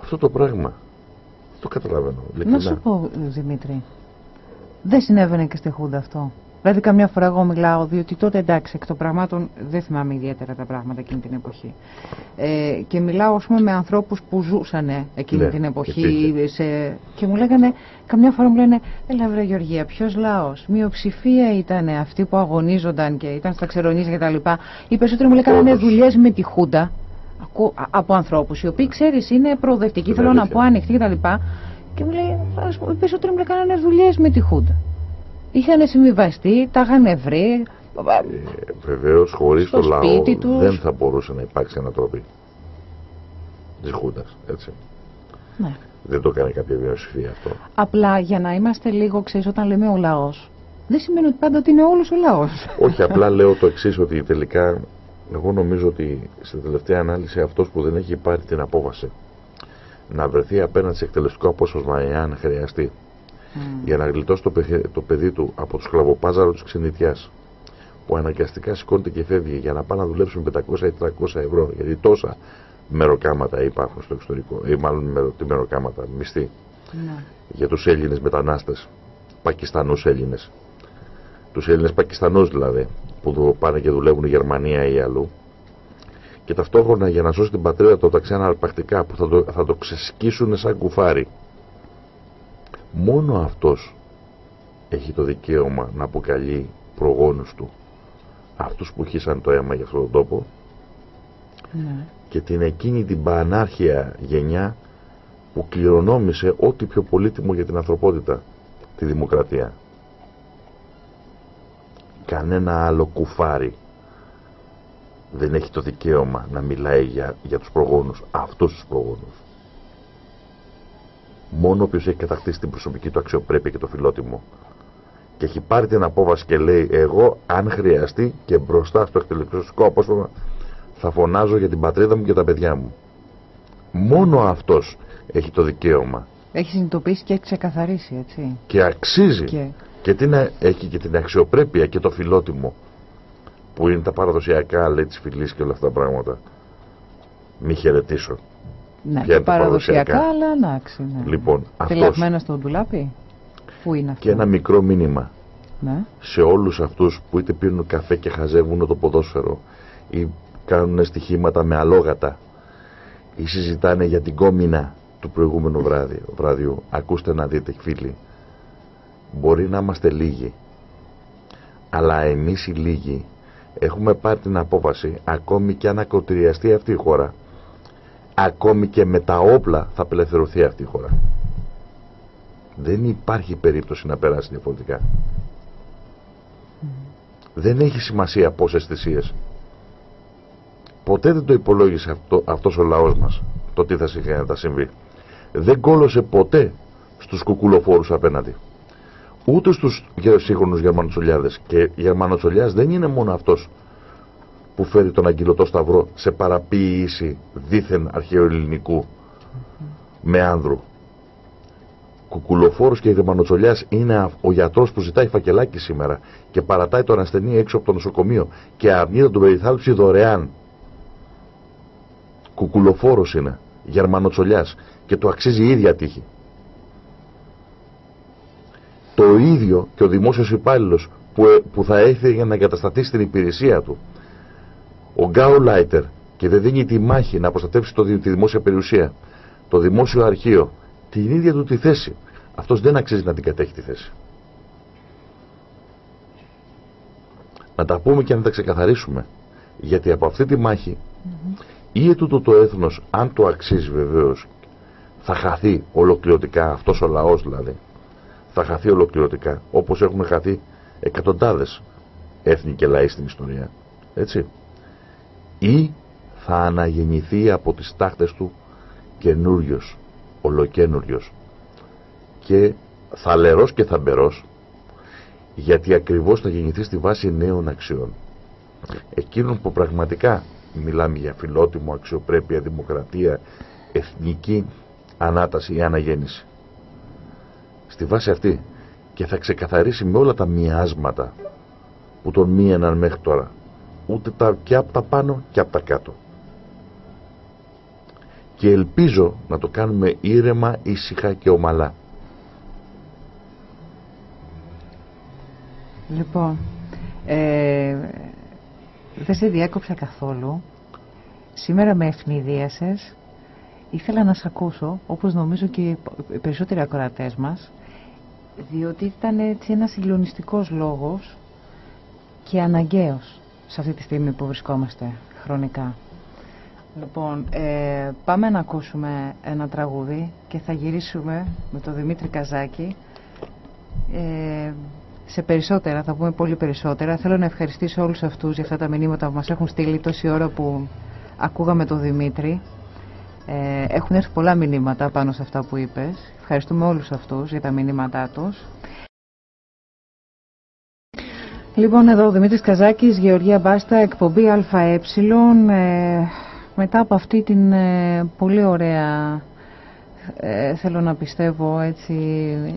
αυτό το πράγμα δεν το καταλαβαίνω Να ειλικρινά. σου πω, Δημήτρη, δεν συνέβαινε και στη Χούντα αυτό. Δηλαδή, καμιά φορά εγώ μιλάω, διότι τότε εντάξει, εκ των πραγμάτων δεν θυμάμαι ιδιαίτερα τα πράγματα εκείνη την εποχή. Ε, και μιλάω, ας πούμε, με ανθρώπους που ζούσαν εκείνη Ναι, την εποχή υπήρχε. σε... και μου λέγανε, καμιά φορά μου λένε, Ελά, βρε Γεωργία, ποιος λαός; Μειοψηφία ήταν αυτοί που αγωνίζονταν και ήταν στα ξερονίσια κτλ. Οι περισσότεροι μου λέγανε Όντως. δουλειές με τη Χούντα ακού- α- από ανθρώπους οι οποίοι ξέρεις είναι προοδευτικοί, Είναι θέλω να αλήθεια. πω ανοιχτοί κτλ. Και μου λέει, ας πούμε, οι περισσότεροι μου λέγανε δουλειές με τη Χούντα. Είχαν συμβιβαστεί, τα είχαν βρει. Ε, Βεβαίως, χωρίς Στο το λαό σπίτι τους. δεν θα μπορούσε να υπάρξει ανατροπή τη Χούντα. Έτσι. Ναι. Δεν το έκανε κάποια μειοψηφία αυτό. Απλά για να είμαστε λίγο, ξέρεις, όταν λέμε ο λαός, δεν σημαίνει ότι πάντοτε είναι όλος ο λαός. Όχι, απλά λέω το εξής, ότι τελικά εγώ νομίζω ότι στην τελευταία ανάλυση αυτός που δεν έχει πάρει την απόφαση να βρεθεί απέναντι σε εκτελεστικό απόσπασμα εάν χρειαστεί για να γλιτώσει το, παιχε- το παιδί του από το σκλαβοπάζαρο της ξενιτιάς που αναγκαστικά σηκώνεται και φεύγει για να πάει να δουλέψουν 500 ή 300 ευρώ. Γιατί τόσα μεροκάματα υπάρχουν στο εξωτερικό ή μάλλον μερο, τι μεροκάματα, μισθοί ναι. για τους Έλληνες μετανάστες Πακιστανούς Έλληνες. Τους Έλληνες Πακιστανούς δηλαδή που δου- πάνε και δουλεύουν η Γερμανία ή αλλού. Και ταυτόχρονα για να σώσει την πατρίδα του τα ξένα αρπακτικά που θα το, θα το ξεσκίσουν σαν κουφάρι μόνο αυτός έχει το δικαίωμα να αποκαλεί προγόνους του αυτούς που χύσαν το αίμα για αυτόν τον τόπο ναι. και την εκείνη την πανάρχια γενιά που κληρονόμησε ό,τι πιο πολύτιμο για την ανθρωπότητα, τη δημοκρατία. Κανένα άλλο κουφάρι δεν έχει το δικαίωμα να μιλάει για, για τους προγόνους, αυτούς τους προγόνους. Μόνο όποιος έχει κατακτήσει την προσωπική του αξιοπρέπεια και το φιλότιμο και έχει πάρει την απόφαση και λέει εγώ αν χρειαστεί και μπροστά στο εκτελεστικό απόσπασμα θα φωνάζω για την πατρίδα μου και τα παιδιά μου. Μόνο αυτός έχει το δικαίωμα Έχει συνειδητοποιήσει και έχει ξεκαθαρίσει, έτσι. και αξίζει και, Και την, έχει και την αξιοπρέπεια και το φιλότιμο που είναι τα παραδοσιακά λέει της φυλής και όλα αυτά τα πράγματα. Μη χαιρετήσω. Ναι, Ποια είναι τα παραδοσιακά, παραδοσιακά; αλλά εντάξει. Ναι. Λοιπόν, αυτός Τηλεγμένα στο ντουλάπι; Πού είναι αυτό; και ένα μικρό μήνυμα Ναι. σε όλους αυτούς που είτε πίνουν καφέ και χαζεύουν το ποδόσφαιρο ή κάνουν στοιχήματα με αλόγατα ή συζητάνε για την κόμινα του προηγούμενου βράδυ, βραδιού. Ακούστε να δείτε φίλοι, μπορεί να είμαστε λίγοι, αλλά εμείς οι λίγοι έχουμε πάρει την απόφαση, ακόμη και αν ακροτηριαστεί αυτή η χώρα, ακόμη και με τα όπλα θα απελευθερωθεί αυτή η χώρα. Δεν υπάρχει περίπτωση να περάσει διαφορετικά. Δεν έχει σημασία πόσες θυσίες. Ποτέ δεν το υπολόγισε αυτό, αυτός ο λαός μας το τι θα, συγχα- θα συμβεί. Δεν κόλωσε ποτέ στους κουκουλοφόρους απέναντι. Ούτε στους γε- σύγχρονους Γερμανοτσολιάδες. Και Γερμανοτσολιάς δεν είναι μόνο αυτός που φέρει τον Αγγελωτό Σταυρό σε παραποίηση δίθεν αρχαιοελληνικού με άνδρου. Κουκουλοφόρος και Ιδεμανοτσολιάς είναι ο γιατρός που ζητάει φακελάκι σήμερα και παρατάει τον ασθενή έξω από το νοσοκομείο και αρνείται τον περιθάλψη δωρεάν. Κουκουλοφόρος είναι, Γερμανοτσολιάς και το αξίζει η ίδια τύχη. Το ίδιο και ο δημόσιος υπάλληλος που, ε, που θα έρθει για να εγκατασταθεί στην υπηρεσία του. Ο Γκάου Λάιτερ και δεν δίνει τη μάχη να προστατεύσει το, τη δημόσια περιουσία, το δημόσιο αρχείο, την ίδια του τη θέση. Αυτός δεν αξίζει να την κατέχει τη θέση. Να τα πούμε και να τα ξεκαθαρίσουμε. Γιατί από αυτή τη μάχη mm-hmm. ή ετούτο το έθνος, αν το αξίζει βεβαίως, θα χαθεί ολοκληρωτικά, αυτός ο λαός δηλαδή, θα χαθεί ολοκληρωτικά, όπως έχουν χαθεί εκατοντάδες έθνη και λαοί στην ιστορία. Έτσι. Ή θα αναγεννηθεί από τις τάχτες του καινούριος, ολοκένουριο και θαλερός και θαμπερός γιατί ακριβώς θα γεννηθεί στη βάση νέων αξιών. Εκείνων που πραγματικά μιλάμε για φιλότιμο, αξιοπρέπεια, δημοκρατία, εθνική ανάταση ή αναγέννηση. Στη βάση αυτή και θα ξεκαθαρίσει με όλα τα μοιάσματα που τον μίαναν μέχρι τώρα ούτε τα, και από τα πάνω και από τα κάτω. Και ελπίζω να το κάνουμε ήρεμα, ήσυχα και ομαλά. Λοιπόν ε, δεν σε διάκοψα καθόλου. Σήμερα με ευνηδίασες. Ήθελα να σε ακούσω όπως νομίζω και οι περισσότεροι ακροατές μας διότι ήταν έτσι ένας συγκλονιστικός λόγος και αναγκαίος σε αυτή τη στιγμή που βρισκόμαστε χρονικά. Λοιπόν, ε, πάμε να ακούσουμε ένα τραγούδι και θα γυρίσουμε με τον Δημήτρη Καζάκη ε, σε περισσότερα, θα πούμε πολύ περισσότερα. Θέλω να ευχαριστήσω όλους αυτούς για αυτά τα μηνύματα που μας έχουν στείλει τόση ώρα που ακούγαμε τον Δημήτρη. Ε, έχουν έρθει πολλά μηνύματα πάνω σε αυτά που είπες. Ευχαριστούμε όλους αυτούς για τα μηνύματά τους. Λοιπόν, εδώ ο Δημήτρης Καζάκης, Γεωργία Μπάστα, εκπομπή ΑΕ. Ε, μετά από αυτή την ε, πολύ ωραία, ε, θέλω να πιστεύω, έτσι,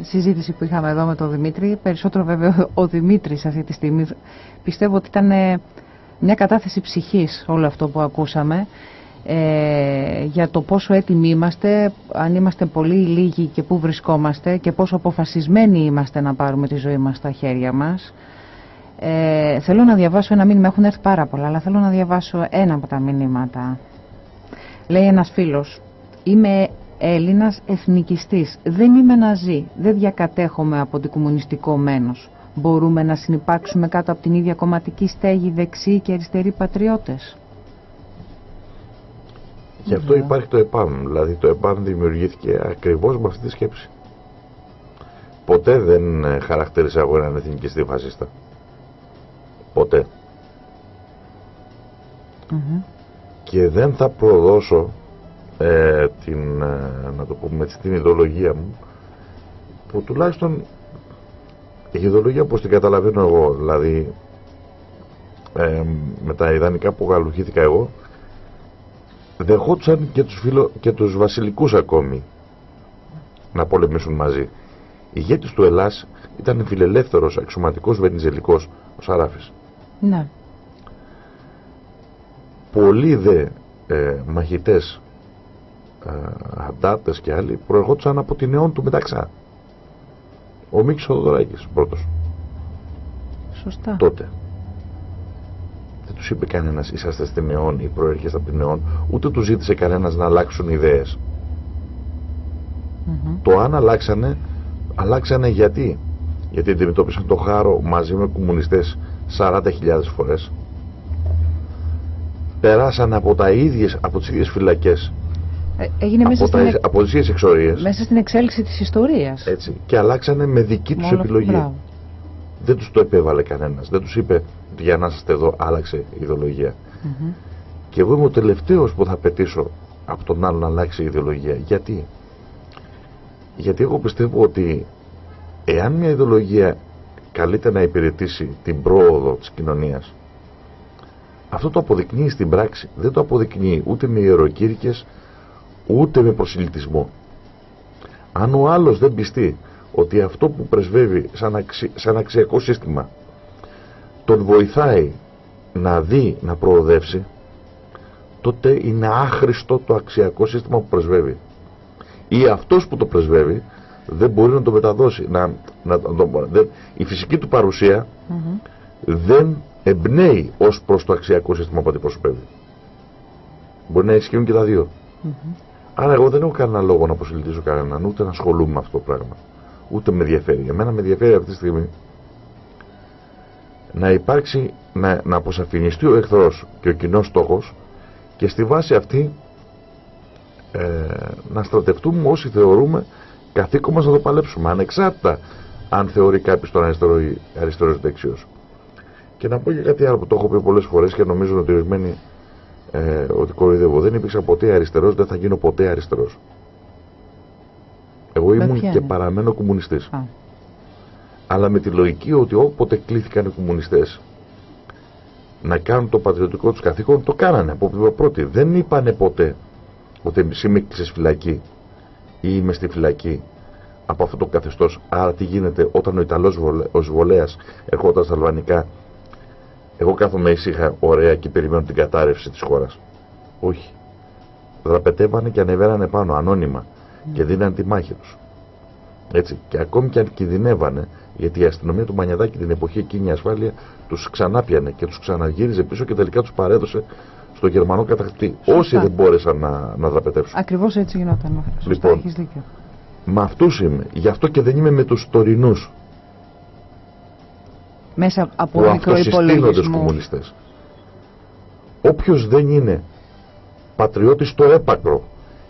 συζήτηση που είχαμε εδώ με τον Δημήτρη, περισσότερο βέβαια ο Δημήτρης αυτή τη στιγμή, πιστεύω ότι ήταν ε, μια κατάθεση ψυχής όλο αυτό που ακούσαμε ε, για το πόσο έτοιμοι είμαστε, αν είμαστε πολύ λίγοι και πού βρισκόμαστε και πόσο αποφασισμένοι είμαστε να πάρουμε τη ζωή μας στα χέρια μας. Ε, θέλω να διαβάσω ένα μήνυμα, έχουν έρθει πάρα πολλά, αλλά θέλω να διαβάσω ένα από τα μηνύματα. Λέει ένας φίλος, είμαι Έλληνας εθνικιστής, δεν είμαι ναζί, δεν διακατέχομαι από την κομμουνιστικό μένος. Μπορούμε να συνεπάρξουμε κάτω από την ίδια κομματική στέγη δεξιοί και αριστεροί πατριώτες. Γι' αυτό υπάρχει το ΕΠΑΜ. Δηλαδή το ΕΠΑΜ δημιουργήθηκε ακριβώς με αυτή τη σκέψη. Ποτέ δεν ε, χαρακτήρισα εγώ έναν εθνικιστή φασίστα. Ποτέ. Και δεν θα προδώσω ε, την, ε, να το πούμε έτσι, την ιδεολογία μου που τουλάχιστον η ιδεολογία όπως την καταλαβαίνω εγώ δηλαδή με τα ιδανικά που γαλουχήθηκα εγώ δεχόντουσαν και τους, φιλο... και τους βασιλικούς ακόμη να πολεμήσουν μαζί. Η ηγέτης του Ελλάς ήταν φιλελεύθερος αξιωματικός βενιζελικός ο Σαράφης. Ναι. Πολλοί δε ε, μαχητές ε, αντάτες και άλλοι προερχόντουσαν από την αιών του Μεταξά. Ο Μίκης Οδωράκης πρώτος. Σωστά. Τότε δεν τους είπε κανένας είσαστε στην αιών ή προέρχεστε από την αιών, ούτε τους ζήτησε κανένας να αλλάξουν ιδέες. Το αν αλλάξανε, αλλάξανε γιατί; Γιατί αντιμετώπισαν το χάρο μαζί με κομμουνιστές 40.000 φορές. Περάσαν από, τα ίδιες, από τις ίδιες φυλακές. Ε, έγινε μέσα από, στην... από τις ίδιες εξορίες. Μέσα στην εξέλιξη της ιστορίας. Έτσι. Και αλλάξανε με δική τους επιλογή. Δεν τους το επέβαλε κανένας. Δεν τους είπε για να είστε εδώ άλλαξε η ιδεολογία. Και εγώ είμαι ο τελευταίος που θα πετήσω από τον άλλο να αλλάξει η ιδεολογία. Γιατί; Γιατί εγώ πιστεύω ότι εάν μια ιδεολογία καλείται να υπηρετήσει την πρόοδο της κοινωνίας Αυτό το αποδεικνύει στην πράξη. Δεν το αποδεικνύει ούτε με ιεροκήρυκες, ούτε με προσιλητισμό. Αν ο άλλος δεν πιστεί ότι αυτό που πρεσβεύει σαν, σαν αξιακό σύστημα τον βοηθάει να δει, να προοδεύσει, τότε είναι άχρηστο το αξιακό σύστημα που πρεσβεύει. Ή αυτός που το πρεσβεύει δεν μπορεί να το μεταδώσει. Να, να, δεν, η φυσική του παρουσία δεν εμπνέει ως προς το αξιακό σύστημα που αντιπροσωπεύει. Μπορεί να ισχύουν και τα δύο. Άρα εγώ δεν έχω κανένα λόγο να προσελκύσω κανέναν, ούτε να ασχολούμαι με αυτό το πράγμα. Ούτε με ενδιαφέρει. Για μένα με ενδιαφέρει αυτή τη στιγμή να υπάρξει, να, να αποσαφινιστεί ο εχθρός και ο κοινός στόχος και στη βάση αυτή ε, να στρατευτούμε όσοι θεωρούμε καθήκον μας να το παλέψουμε ανεξάρτητα αν θεωρεί κάποιος τον αριστερό ή αριστερός δεξιός. Και να πω και κάτι άλλο που το έχω πει πολλές φορές και νομίζω ότι ορισμένοι ε, ότι κοροϊδεύω. Δεν υπήρξα ποτέ αριστερός, δεν θα γίνω ποτέ αριστερός. Εγώ ήμουν και παραμένω κομμουνιστής. Αλλά με τη λογική ότι όποτε κλήθηκαν οι κομμουνιστές να κάνουν το πατριωτικό τους καθήκον, το κάνανε από πρώτη. Δεν είπανε ποτέ ότι είμαι σε φυλακή ή είμαι στη φυλακή από αυτό το καθεστώς. Άρα τι γίνεται όταν ο Ιταλός βολέας ερχόταν στα Αλβανικά; Εγώ κάθομαι ήσυχα ωραία και περιμένω την κατάρρευση της χώρας. Όχι. Δραπετεύανε και ανεβαίνανε πάνω ανώνυμα και δίνανε τη μάχη τους. Έτσι. Και ακόμη και αν κινδυνεύανε, γιατί η αστυνομία του Μανιαδάκη την εποχή εκείνη η ασφάλεια τους ξανάπιανε και τους ξαναγύριζε πίσω και τελικά τους παρέδωσε στο Γερμανό κατακτητή. Όσοι δεν μπόρεσαν να, να δραπετεύσουν. Ακριβώς έτσι γινόταν. Σωστά, λοιπόν, δίκιο. Με αυτούς είμαι. Γι' αυτό και δεν είμαι με τους τωρινούς μέσα από μικροϋπολογισμό. κομμουνιστές. Όποιος δεν είναι πατριώτης στο έπακρο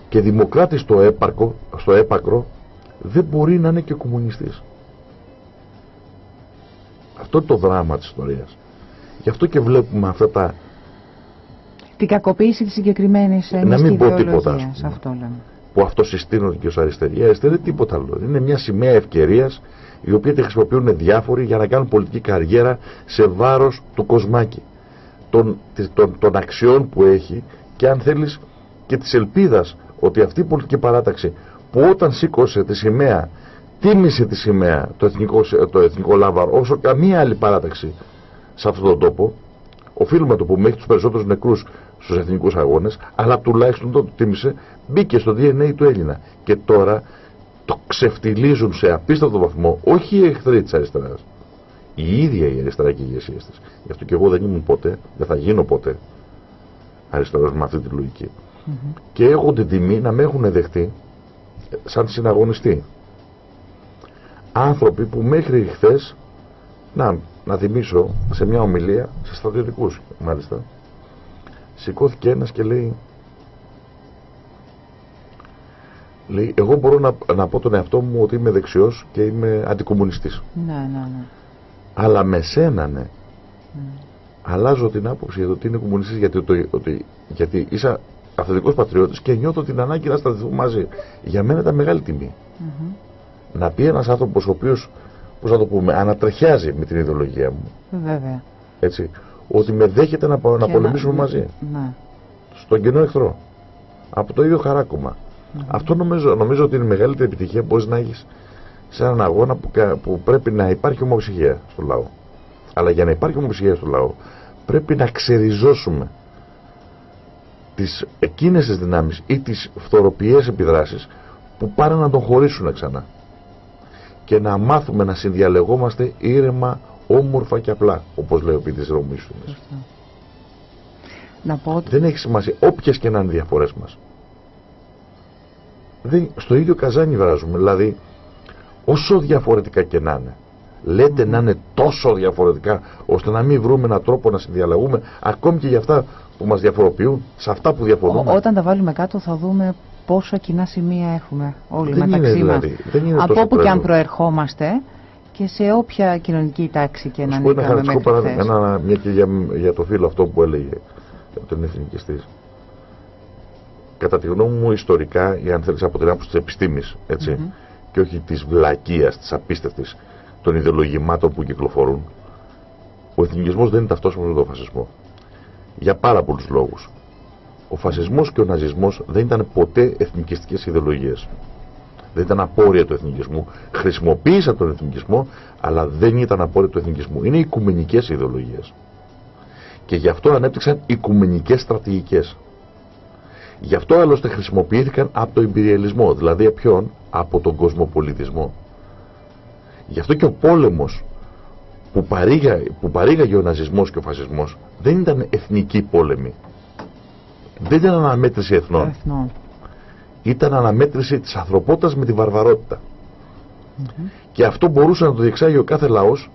και δημοκράτης στο, έπακρο, στο έπακρο δεν μπορεί να είναι και κομμουνιστής. Αυτό είναι το δράμα της ιστορίας. Γι' αυτό και βλέπουμε αυτά τα... Την κακοποίηση της συγκεκριμένης Να μην πω τίποτα. Αυτό λέμε. Που αυτό συστήνονται και ως αριστερή. Η αριστερή είναι τίποτα άλλο. Είναι μια σημαία ευκαιρίας οι οποίοι τη χρησιμοποιούν διάφοροι για να κάνουν πολιτική καριέρα σε βάρος του κοσμάκη των, των, των αξιών που έχει και αν θέλεις και της ελπίδας ότι αυτή η πολιτική παράταξη που όταν σήκωσε τη σημαία τίμησε τη σημαία το εθνικό, το εθνικό λάβαρο όσο καμία άλλη παράταξη σε αυτόν τον τόπο οφείλουμε να το πούμε έχει τους περισσότερους νεκρούς στους εθνικούς αγώνες αλλά τουλάχιστον το τίμησε μπήκε στο DNA του Έλληνα και τώρα το ξεφτιλίζουν σε απίστευτο βαθμό όχι οι εχθροί της αριστεράς. Η ίδια η αριστερά και η ηγεσία της. Γι' αυτό και εγώ δεν ήμουν ποτέ, δεν θα γίνω ποτέ αριστερός με αυτή τη λογική. Και έχω την τιμή να με έχουν δεχτεί σαν συναγωνιστή. Άνθρωποι που μέχρι χθες, να, να θυμίσω σε μια ομιλία, σε στρατιωτικούς μάλιστα, σηκώθηκε ένας και λέει Λέει, εγώ μπορώ να, να πω τον εαυτό μου ότι είμαι δεξιός και είμαι αντικομουνιστής. Ναι, ναι, ναι. Αλλά με σένα, ναι. Mm. Αλλάζω την άποψη για το ότι είναι κομμουνιστής γιατί, το, ότι, γιατί είσαι αυθεντικός πατριώτης και νιώθω την ανάγκη να σταθούμε μαζί. Για μένα ήταν μεγάλη τιμή. Mm -hmm. Να πει ένας άνθρωπος ο οποίος, πώς θα το πούμε, ανατρεχιάζει με την ιδεολογία μου. Βέβαια. Έτσι. Ότι με δέχεται να, να πολεμήσουμε μαζί. Ναι. Στον κοινό εχθρό. Από το ίδιο χαράκωμα. Αυτό νομίζω, νομίζω ότι είναι η μεγαλύτερη επιτυχία που μπορείς να έχεις σε έναν αγώνα που, που πρέπει να υπάρχει ομοψυχία στο λαό. Αλλά για να υπάρχει ομοψυχία στο λαό πρέπει να ξεριζώσουμε τις, εκείνες τις δυνάμεις ή τις φθοροποιές επιδράσεις που πάνε να τον χωρίσουν ξανά και να μάθουμε να συνδιαλεγόμαστε ήρεμα, όμορφα και απλά όπως λέει ο ποιητής Ρωμίσου Δεν έχει σημασία όποιες και να είναι διαφορές μας δεν, στο ίδιο καζάνι βράζουμε. Δηλαδή, όσο διαφορετικά και να είναι, λέτε να είναι τόσο διαφορετικά, ώστε να μην βρούμε έναν τρόπο να συνδιαλλαγούμε, ακόμη και για αυτά που μας διαφοροποιούν, σε αυτά που διαφωνούμε. όταν τα βάλουμε κάτω θα δούμε πόσα κοινά σημεία έχουμε όλοι δεν μεταξύ είναι, δηλαδή, Από όπου και αν προερχόμαστε και σε όποια κοινωνική τάξη και να ανήκαμε μέχρι χθες. Ένα, μια και για, για το φίλο αυτό που έλεγε τον εθνικιστής κατά τη γνώμη μου ιστορικά, ή αν θέλεις από την άποψη της επιστήμης, έτσι, και όχι της βλακείας, της απίστευτης των ιδεολογημάτων που κυκλοφορούν, ο εθνικισμός δεν είναι ταυτόσιμος με τον φασισμό. Για πάρα πολλούς λόγους. Ο φασισμός και ο ναζισμός δεν ήταν ποτέ εθνικιστικές ιδεολογίες. Δεν ήταν απόρρια του εθνικισμού. Χρησιμοποίησαν τον εθνικισμό, αλλά δεν ήταν απόρρια του εθνικισμού. Είναι οικουμενικές ιδεολογίες. Και γι' αυτό ανέπτυξαν οικουμενικές στρατηγικές. Γι' αυτό άλλωστε χρησιμοποιήθηκαν από τον υπηριαλισμό, δηλαδή ποιον, από τον κοσμοπολιτισμό. Γι' αυτό και ο πόλεμος που, παρήγα, που παρήγαγε ο ναζισμός και ο φασισμός δεν ήταν εθνική πόλεμη. Δεν ήταν αναμέτρηση εθνών. Εθνών. Ήταν αναμέτρηση της ανθρωπότητας με τη βαρβαρότητα. Και αυτό μπορούσε να το διεξάγει ο κάθε λαός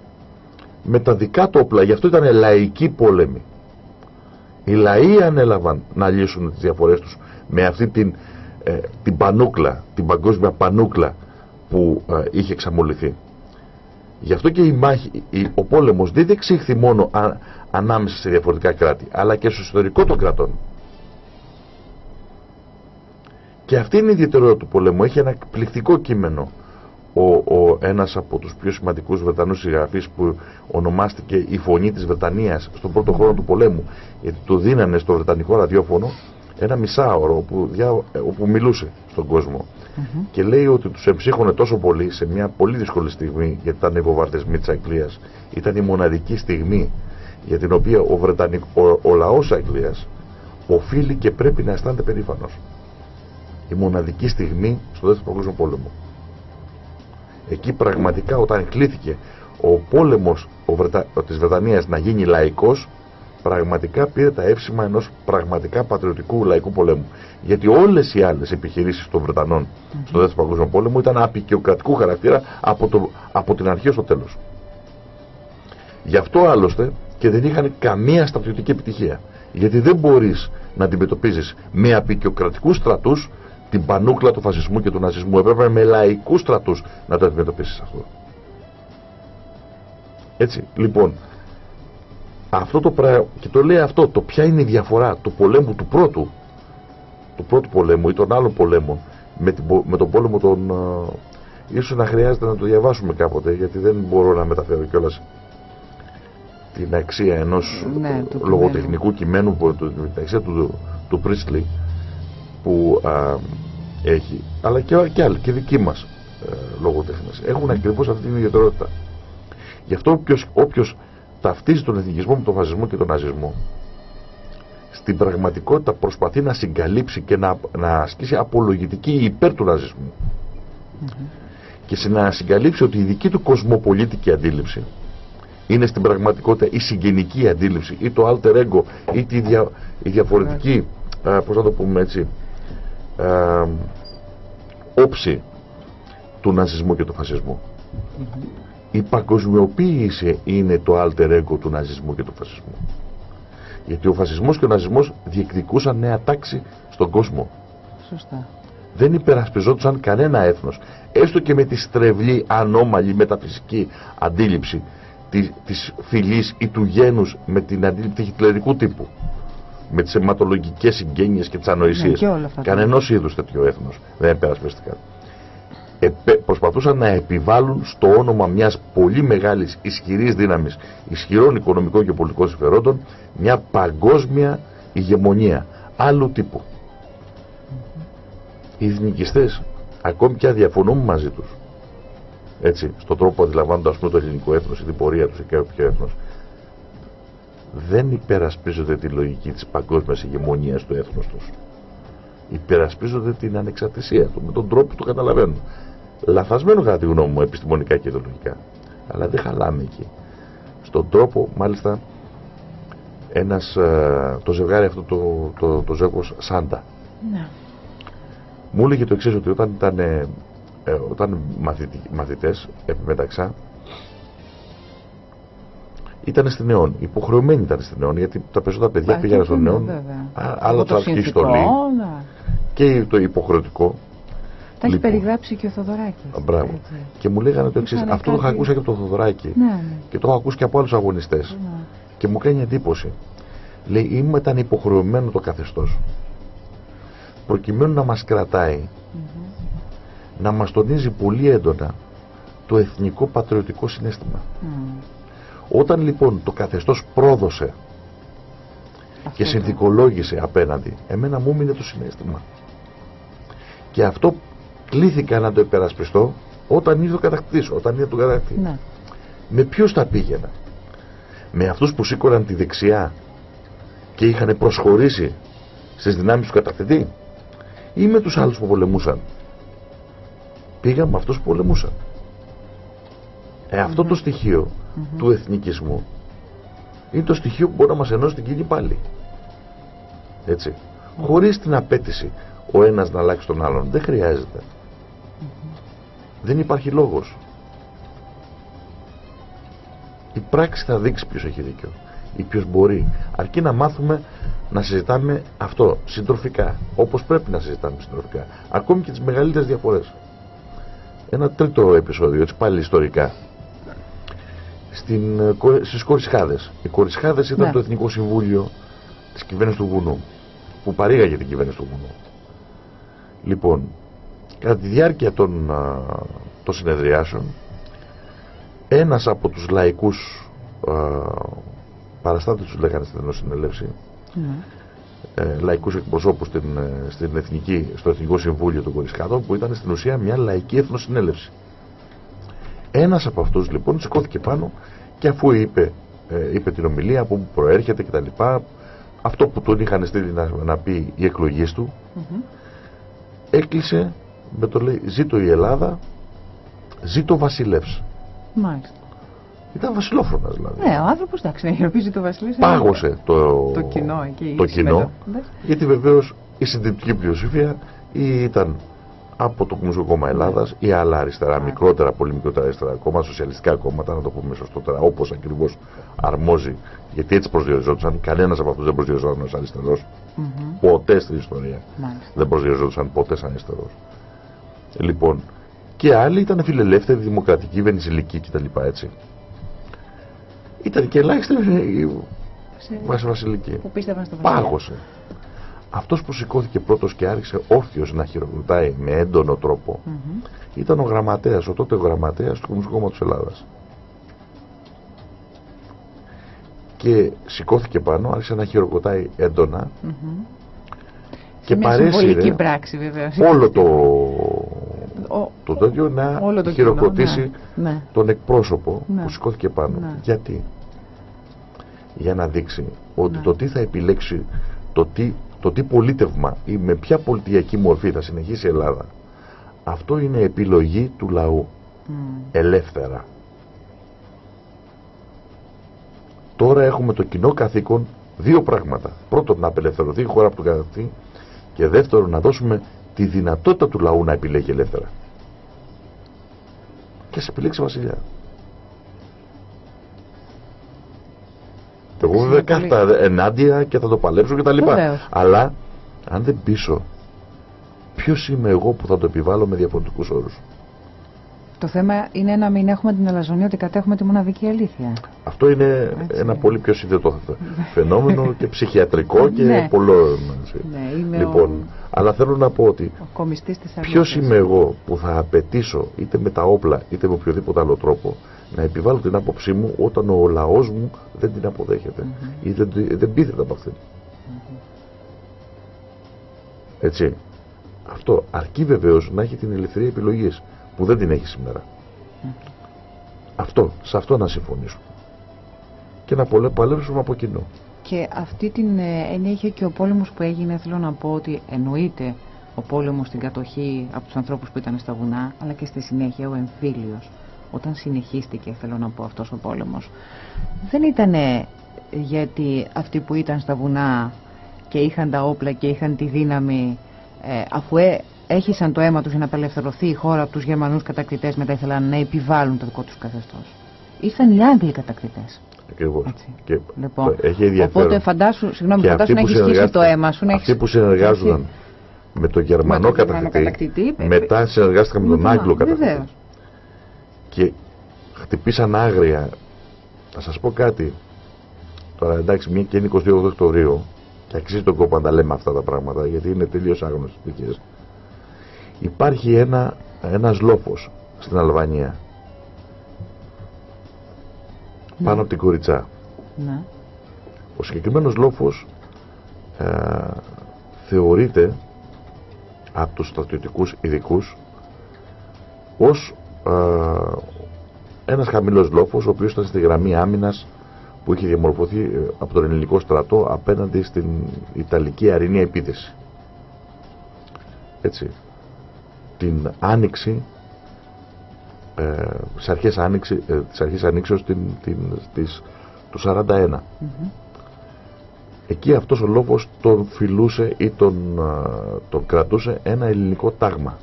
με τα δικά του όπλα. Γι' αυτό ήταν λαϊκή πόλεμη. Οι λαοί ανέλαβαν να λύσουν τις διαφορές τους με αυτή την, ε, την πανούκλα, την παγκόσμια πανούκλα που ε, είχε εξαμολυθεί. Γι' αυτό και η μάχη, η, ο πόλεμος δεν διεξήχθη μόνο α, ανάμεσα σε διαφορετικά κράτη, αλλά και στο εσωτερικό των κρατών. Και αυτή είναι η ιδιαιτερότητα του πολέμου. Έχει ένα εκπληκτικό κείμενο. Ο, ο, ένας από τους πιο σημαντικούς Βρετανούς συγγραφείς που ονομάστηκε η φωνή της Βρετανίας στον πρώτο χρόνο του πολέμου. Γιατί του δίνανε στο βρετανικό ραδιόφωνο ένα μισάωρο όπου, δια, όπου μιλούσε στον κόσμο. Και λέει ότι τους εμψύχωνε τόσο πολύ σε μια πολύ δύσκολη στιγμή γιατί ήταν οι βομβαρδισμοί της Αγγλίας. Ήταν η μοναδική στιγμή για την οποία ο, Βρετανικ, ο, ο λαός Αγγλίας οφείλει και πρέπει να αισθάνεται περήφανος η μοναδική στιγμή στο δεύτερο παγκόσμιο πόλεμο. Εκεί πραγματικά όταν κλήθηκε ο πόλεμος ο Βρετα... της Βρετανίας να γίνει λαϊκός πραγματικά πήρε τα εύσημα ενός πραγματικά πατριωτικού λαϊκού πολέμου. Γιατί όλες οι άλλες επιχειρήσεις των Βρετανών mm -hmm. στο δεύτερο παγκόσμιο πόλεμο ήταν απεικιοκρατικού χαρακτήρα από, το... από την αρχή στο τέλος. Γι' αυτό άλλωστε και δεν είχαν καμία στρατιωτική επιτυχία. Γιατί δεν μπορείς να αντιμετωπίζεις με απεικιοκρατικούς στρατούς την πανούκλα του φασισμού και του ναζισμού. Έπρεπε με λαϊκούς στρατούς να το αντιμετωπίσεις αυτό. Έτσι, λοιπόν, αυτό το πράγμα, και το λέει αυτό, το ποια είναι η διαφορά του πολέμου του πρώτου, του πρώτου πολέμου ή των άλλων πολέμων με, την, με τον πόλεμο των... Uh, ίσως να χρειάζεται να το διαβάσουμε κάποτε, γιατί δεν μπορώ να μεταφέρω κιόλας την αξία ενός ναι, λογοτεχνικού κειμένου, την αξία του, του Πρίστλι που α, έχει, αλλά και, και άλλοι, και δικοί μας ε, λογοτέχνες, έχουν ακριβώς αυτή την ιδιαιτερότητα. Γι' αυτό όποιος, όποιος ταυτίζει τον εθνικισμό με τον φασισμό και τον ναζισμό, στην πραγματικότητα προσπαθεί να συγκαλύψει και να, να ασκήσει απολογητική υπέρ του ναζισμού. Και να συγκαλύψει ότι η δική του κοσμοπολίτικη αντίληψη είναι στην πραγματικότητα η συγγενική αντίληψη ή το alter ego ή τη δια, η διαφορετική, α, πώς να το πούμε έτσι, ε, όψη του ναζισμού και του φασισμού. Η παγκοσμιοποίηση είναι το alter ego του ναζισμού και του φασισμού. Γιατί ο φασισμός και ο ναζισμός διεκδικούσαν νέα τάξη στον κόσμο. Σωστά. Δεν υπερασπιζόντουσαν κανένα έθνος. Έστω και με τη στρεβλή, ανώμαλη, μεταφυσική αντίληψη της, της φυλής ή του γένους με την αντίληψη χιτλερικού τύπου με τις αιματολογικές συγγένειες και τις ανοησίες. Ναι, Κανενός είδους τέτοιο έθνος δεν επερασπίστηκαν. προσπαθούσαν να επιβάλλουν στο όνομα μιας πολύ μεγάλης ισχυρής δύναμης, ισχυρών οικονομικών και πολιτικών συμφερόντων, μια παγκόσμια ηγεμονία άλλου τύπου. Οι εθνικιστές, ακόμη και αδιαφωνούμε μαζί τους, έτσι, στον τρόπο που αντιλαμβάνονται το ελληνικό έθνος ή την πορεία τους ή κάποιο έθνος, δεν υπερασπίζονται τη λογική της παγκόσμιας ηγεμονίας του έθνους τους. Υπερασπίζονται την ανεξαρτησία του, με τον τρόπο που το καταλαβαίνουν. Λαθασμένο κατά τη γνώμη μου, επιστημονικά και ιδεολογικά. Αλλά δεν χαλάμε εκεί. Στον τρόπο, μάλιστα, ένας, ε, το ζευγάρι αυτό το, το, το ζεύγος Σάντα. Ναι. Μου έλεγε το εξής ότι όταν ήταν, ε, όταν μαθητές, επιμεταξά, ήταν στην αιών. Υποχρεωμένοι ήταν στην αιών γιατί τα περισσότερα παιδιά Υπάρχει πήγαιναν στον αιών. Άλλα το αρχική στολή. Ναι. Και το υποχρεωτικό. Τα έχει λοιπόν. περιγράψει και ο Θοδωράκης. Μπράβο. Έτσι. Και μου λέγανε το εξής. Αυτό το είχα ακούσει και από τον Θοδωράκη. Ναι, ναι. Και το έχω ακούσει και από άλλους αγωνιστές. Ναι. Και μου κάνει εντύπωση. Λέει, ήταν υποχρεωμένο το καθεστώς. Προκειμένου να μας κρατάει, mm -hmm. να μας τονίζει πολύ έντονα το εθνικό πατριωτικό συνέστημα. Mm. Όταν λοιπόν το καθεστώς πρόδωσε και συνθηκολόγησε απέναντι. Εμένα μου έμεινε το συνέστημα. Και αυτό κλήθηκα να το υπερασπιστώ όταν ήρθε ο κατακτητής, όταν ήρθε τον κατακτητή. Ναι. Με ποιους τα πήγαινα; Με αυτούς που σήκωναν τη δεξιά και είχαν προσχωρήσει στις δυνάμεις του κατακτητή; Ή με τους άλλους που πολεμούσαν; Πήγα με αυτούς που πολεμούσαν. Ε, αυτό το στοιχείο του εθνικισμού είναι το στοιχείο που μπορεί να μας ενώσει την κοινή πάλι. Έτσι. Χωρίς την απέτηση ο ένας να αλλάξει τον άλλον. Δεν χρειάζεται. Δεν υπάρχει λόγος. Η πράξη θα δείξει ποιος έχει δίκιο ή ποιος μπορεί. Αρκεί να μάθουμε να συζητάμε αυτό συντροφικά. Όπως πρέπει να συζητάμε συντροφικά. Ακόμη και τις μεγαλύτερες διαφορές. Ένα τρίτο επεισόδιο, έτσι πάλι ιστορικά. Στην, στις Κορισχάδες. Οι Κορισχάδες ήταν Ναι. το Εθνικό Συμβούλιο της κυβέρνησης του Βουνού. Που παρήγαγε την κυβέρνηση του Βουνού. Λοιπόν, κατά τη διάρκεια των, α, των συνεδριάσεων ένας από τους λαϊκούς α, παραστάτες τους λέγανε στην Ενωσυνέλευση Ναι. ε, λαϊκούς εκπροσώπους στην, ε, στην Εθνική, στο Εθνικό Συμβούλιο των Κορισκάτων που ήταν στην ουσία μια λαϊκή εθνοσυνέλευση. Ένας από αυτούς λοιπόν σηκώθηκε πάνω και αφού είπε, ε, είπε την ομιλία από που προέρχεται κτλ. Αυτό που τον είχαν στείλει να, να πει οι εκλογές του Μμμ. έκλεισε με το λέει ζήτω η Ελλάδα, ζήτω ο Βασιλεύς. Μάλιστα. Ήταν βασιλόφρονας δηλαδή. Ναι, ο άνθρωπος εντάξει, να χειροπίζει το Βασιλείο. Πάγωσε το, Το κοινό εκεί. το η κοινό συμμετοχή. Εντάξει. γιατί βεβαίως η συντριπτική πλειοψηφία ή ήταν από το Κομμουνιστικό Κόμμα Ελλάδας ή άλλα αριστερά, Ναι. μικρότερα, πολύ μικρότερα αριστερά κόμματα, σοσιαλιστικά κόμματα, να το πούμε σωστότερα, όπως ακριβώς αρμόζει, γιατί έτσι προσδιοριζόντουσαν, κανένας από αυτούς δεν προσδιοριζόταν ως αριστερός, Μμμ. ποτέ στην ιστορία Μάλιστα. δεν προσδιοριζόντουσαν ποτέ σαν αριστερός. Λοιπόν, και άλλοι ήταν φιλελεύθεροι, δημοκρατικοί, βενιζηλικοί κτλ. Έτσι. Ήταν και ελάχιστοι ε, Σε- βασι- βασιλικοί. Που πίστευαν στο Βασιλείο. Πάγωσε. Αυτός που σηκώθηκε πρώτος και άρχισε όρθιος να χειροκροτάει με έντονο τρόπο Μμμ. ήταν ο γραμματέας, ο τότε γραμματέας του Κομμουνιστικού Κόμματος Ελλάδας. Και σηκώθηκε πάνω, άρχισε να χειροκροτάει έντονα Μμμ. και Σε μια παρέσυρε συμβολική πράξη βέβαια. όλο το, Ο- το τέτοιο να όλο το χειροκροτήσει κοινό, ναι. Ναι. τον εκπρόσωπο Ναι. που σηκώθηκε πάνω. Ναι. Γιατί; Για να δείξει ότι Ναι. το τι θα επιλέξει, το τι, το τι πολίτευμα ή με ποια πολιτιακή μορφή θα συνεχίσει η Ελλάδα, αυτό είναι επιλογή του λαού. Μμ. Ελεύθερα. Τώρα έχουμε το κοινό καθήκον δύο πράγματα. Πρώτον να απελευθερωθεί η χώρα από τον κατακτή και δεύτερον να δώσουμε τη δυνατότητα του λαού να επιλέγει ελεύθερα. Και σε επιλέξει βασιλιά. Εγώ βέβαια πολύ. κάθετα ενάντια και θα το παλέψω και τα λοιπά. Βεβαίως. Αλλά αν δεν πείσω ποιος είμαι εγώ που θα το επιβάλλω με διαφορετικούς όρους; Το θέμα είναι να μην έχουμε την αλαζονία ότι κατέχουμε τη μοναδική αλήθεια. Αυτό είναι Έτσι. ένα πολύ πιο συνδετό φαινόμενο και ψυχιατρικό και Ναι. πολλό. έτσι. Ναι, είμαι Λοιπόν, ο, αλλά θέλω να πω ότι ο κομιστής της αλήθειας. ποιος είμαι εγώ που θα απαιτήσω είτε με τα όπλα είτε με οποιοδήποτε άλλο τρόπο να επιβάλλω την άποψή μου όταν ο λαός μου δεν την αποδέχεται ή δεν, δεν πείθεται από αυτήν. Έτσι. Αυτό αρκεί βεβαίως να έχει την ελευθερία επιλογής που δεν την έχει σήμερα. Αυτό, σε αυτό να συμφωνήσουμε. Και να πολε- παλέψουμε από κοινό. Και αυτή την ε, έννοια είχε και ο πόλεμος που έγινε, θέλω να πω ότι εννοείται ο πόλεμος στην κατοχή από τους ανθρώπους που ήταν στα βουνά, αλλά και στη συνέχεια ο εμφύλιος. Όταν συνεχίστηκε, θέλω να πω, αυτός ο πόλεμος, δεν ήταν γιατί αυτοί που ήταν στα βουνά και είχαν τα όπλα και είχαν τη δύναμη, ε, αφού ε, έχησαν το αίμα τους για να απελευθερωθεί η χώρα από τους Γερμανούς κατακτητές, μετά ήθελαν να επιβάλλουν το δικό τους καθεστώς. Ήρθαν οι Άγγλοι κατακτητές. Ακριβώς. Έτσι. Και Λοιπόν, το- έχει ενδιαφέρον. οπότε φαντάσου, συγγνώμη, Και φαντάσου αυτοί να που έχει χύσει το συνεργάστηκαν- αίμα σου, να Αυτοί έχεις... που συνεργάζονταν Έτσι. με τον Γερμανό Με τον Γερμανό κατακτητή, κατακτητή, μετά συνεργάστηκαν με τον τον Άγγλο Άγγλο, κατακτητή. Βεβαίως. Και χτυπήσαν άγρια. Θα σας πω κάτι. Τώρα εντάξει, μια και είναι 22 Οκτωβρίου και αξίζει τον κόπο να τα λέμε αυτά τα πράγματα γιατί είναι τελείως άγνωστες. Υπάρχει ένα, ένας λόφος στην Αλβανία πάνω από την Κοριτσά. Ναι. Ο συγκεκριμένος λόφος ε, θεωρείται από τους στρατιωτικούς ειδικούς ως ε, ένας χαμηλός λόφος ο οποίος ήταν στη γραμμή άμυνας που είχε διαμορφωθεί ε, από τον ελληνικό στρατό απέναντι στην Ιταλική αρινή επίθεση. Έτσι. Την άνοιξη ε, στις αρχές, άνοιξη, ε, τις αρχές ανοίξεως την, την, της, του 41. Εκεί αυτός ο λόγος τον φιλούσε ή τον, τον κρατούσε ένα ελληνικό τάγμα.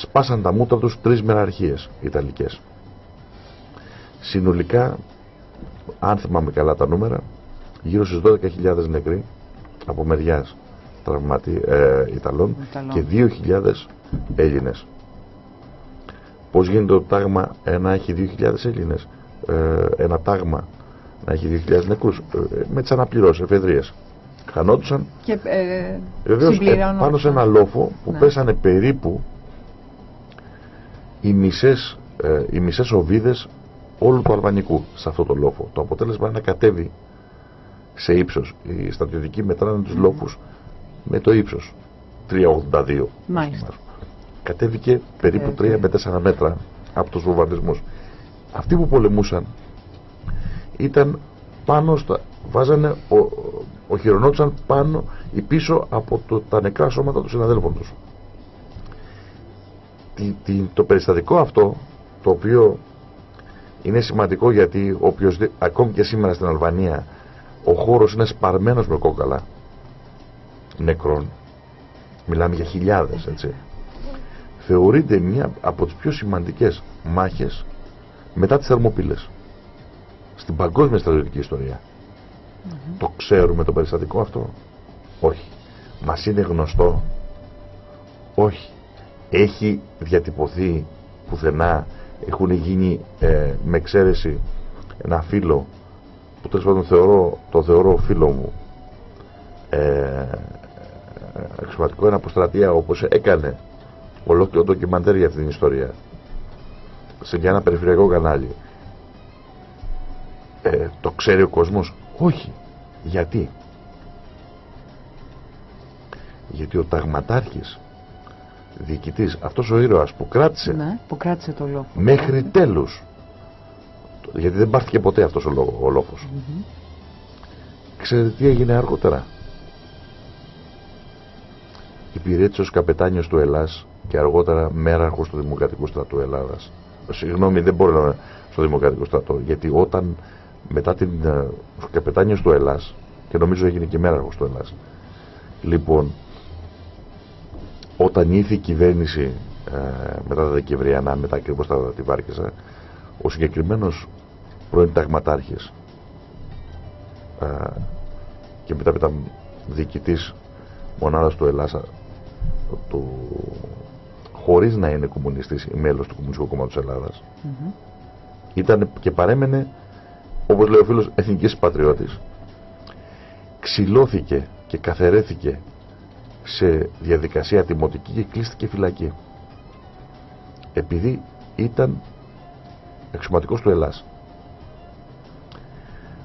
Σπάσαν τα μούτρα τους τρεις μεραρχίες Ιταλικές. Συνολικά, αν θυμάμαι καλά τα νούμερα, γύρω στις 12.000 νεκροί από μεριάς τραυματί, ε, Ιταλών, και 2.000 Έλληνες. Πώς γίνεται το τάγμα να έχει 2.000 Έλληνες, ε, ένα τάγμα να έχει 2.000 νεκρούς, ε, με τις αναπληρώσεις, εφεδρίες. Χανόντουσαν και ε, βεβαίως, ε, πάνω σε ένα λόφο που ναι. πέσανε περίπου οι μισές, ε, οι μισές οβίδες όλου του Αλβανικού σε αυτό το λόφο. Το αποτέλεσμα είναι να κατέβει σε ύψος. Οι στρατιωτικοί μετράνε τους λόφους με το ύψος. 3,82. Μάλιστα. Κατέβηκε περίπου 3 με 4 μέτρα από τους βομβαρδισμούς. Αυτοί που πολεμούσαν ήταν πάνω στα... βάζανε, ο, ο πάνω ή πίσω από το, τα νεκρά σώματα των συναδέλφων τους. Το περιστατικό αυτό, το οποίο είναι σημαντικό γιατί όποιος, ακόμη και σήμερα στην Αλβανία ο χώρος είναι σπαρμένος με κόκαλα νεκρών. Μιλάμε για χιλιάδες έτσι. Θεωρείται μια από τις πιο σημαντικές μάχες μετά τις θερμοπύλες στην παγκόσμια στρατιωτική ιστορία. Το ξέρουμε το περιστατικό αυτό; Όχι. Μας είναι γνωστό; Όχι έχει διατυπωθεί πουθενά έχουν γίνει ε, με εξαίρεση ένα φίλο που τέλος πάντων θεωρώ, το θεωρώ φίλο μου. Ε, αξιωματικό ένα αποστρατεία όπως έκανε ολόκληρο ντοκιμαντέρ για αυτή την ιστορία. Σε ένα περιφερειακό κανάλι. Ε, το ξέρει ο κόσμος; Όχι. Γιατί; Γιατί ο ταγματάρχης διοικητής, αυτός ο ήρωας που κράτησε, ναι, που κράτησε το λόγο. μέχρι τέλους. Γιατί δεν πάρθηκε ποτέ αυτός ο, λόγο, ο λόγος. Mm ξέρετε τι έγινε αργότερα; Υπηρέτησες ως καπετάνιος του Ελλάς και αργότερα μέραρχος του Δημοκρατικού Στρατού Ελλάδας. Συγγνώμη δεν μπορώ να στο Δημοκρατικό Στρατό γιατί όταν μετά την uh, καπετάνιος του Ελλάς και νομίζω έγινε και μέραρχος του Ελλάς λοιπόν όταν ήρθε η κυβέρνηση ε, μετά τα Δεκεμβριανά, μετά ακριβώς τα τη Βάρκεζα, ο συγκεκριμένος πρώην ταγματάρχης ε, και μετά μετά διοικητής μονάδας του Ελλάδα του, χωρίς να είναι κομμουνιστής ή μέλος του Κομμουνιστικού Κόμματος Ελλάδας ήταν και παρέμενε όπως λέει ο φίλος εθνικής πατριώτης. Ξυλώθηκε και καθαιρέθηκε σε διαδικασία τιμωτική και κλείστηκε φυλακή. Επειδή ήταν εξωματικός του Ελλάς.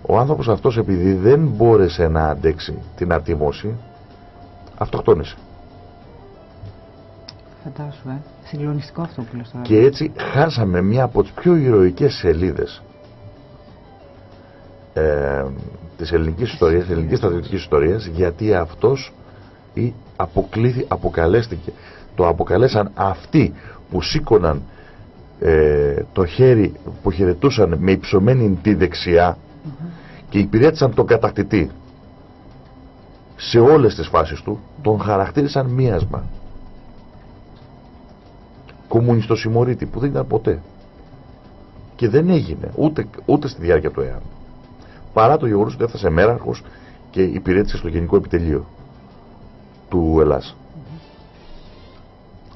Ο άνθρωπος αυτός επειδή δεν μπόρεσε να αντέξει την ατιμώση, αυτοκτόνησε. Φαντάσου, ε. Συγκλονιστικό αυτό που λες τώρα. Και έτσι χάσαμε μία από τις πιο ηρωικές σελίδες ε, της ελληνικής ιστορίας, της ελληνικής στρατιωτικής ιστορίας, γιατί αυτός ή αποκλήθη, αποκαλέστηκε. Το αποκαλέσαν αυτοί που σήκωναν ε, το χέρι που χαιρετούσαν με υψωμένη τη δεξιά και υπηρέτησαν τον κατακτητή. Σε όλες τις φάσεις του τον χαρακτήρισαν μίασμα. Κομμουνιστοσημωρίτη που δεν ήταν ποτέ. Και δεν έγινε ούτε, ούτε στη διάρκεια του ΕΑΜ. Παρά το γεγονός ότι έφτασε μέραρχος και υπηρέτησε στο Γενικό Επιτελείο του Ελλάς.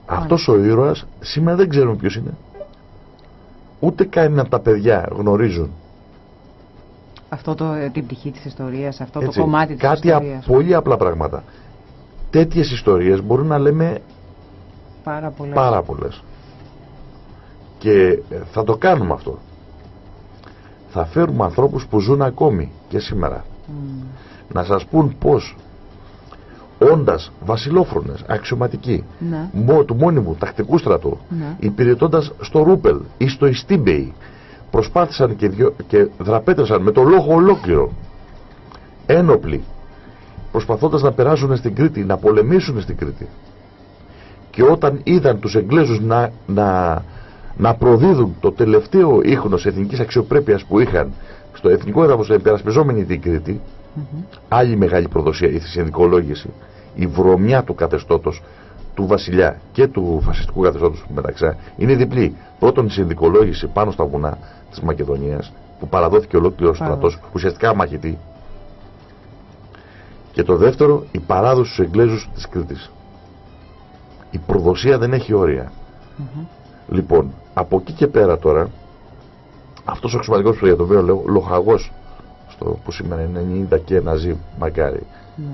Αυτός ο ήρωας σήμερα δεν ξέρουμε ποιος είναι. Ούτε καν από τα παιδιά γνωρίζουν. Αυτό το, ε, την πτυχή της ιστορίας, αυτό το κομμάτι της κάτι ιστορίας. Κάτι πολύ απλά πράγματα. Τέτοιες ιστορίες μπορούν να λέμε πάρα πολλές. Πάρα πολλές. Και ε, θα το κάνουμε αυτό. Θα φέρουμε ανθρώπους που ζουν ακόμη και σήμερα. να σας πούν πως όντας βασιλόφρονες, αξιωματικοί Ναι. μο- του μόνιμου τακτικού στρατού Ναι. υπηρετώντας στο Ρούπελ ή στο Ιστίμπεϊ προσπάθησαν και, δυο, και δραπέτρεσαν με το λόγο ολόκληρο ένοπλοι προσπαθώντας να περάσουν στην Κρήτη να πολεμήσουν στην Κρήτη και όταν είδαν τους Εγγλέζους να, να, να προδίδουν το τελευταίο ίχνος εθνικής αξιοπρέπειας που είχαν στο εθνικό έδαφος υπερασπιζόμενοι την Κρήτη Μμμ. άλλη μεγάλη προδοσία η συνδικολόγηση η βρωμιά του καθεστώτος του βασιλιά και του φασιστικού καθεστώτος μεταξύ είναι διπλή πρώτον η συνδικολόγηση πάνω στα βουνά της Μακεδονίας που παραδόθηκε ολόκληρο Παραδόθηκε. στρατός ουσιαστικά μαχητή και το δεύτερο η παράδοση στους Εγγλέζους της Κρήτης η προδοσία δεν έχει όρια Μμμ. Λοιπόν, από εκεί και πέρα τώρα, αυτός ο αξιωματικός που για τον οποίο λέω, λοχαγός, στο, που σήμερα είναι 90 και να ζει μακάρι, Ναι.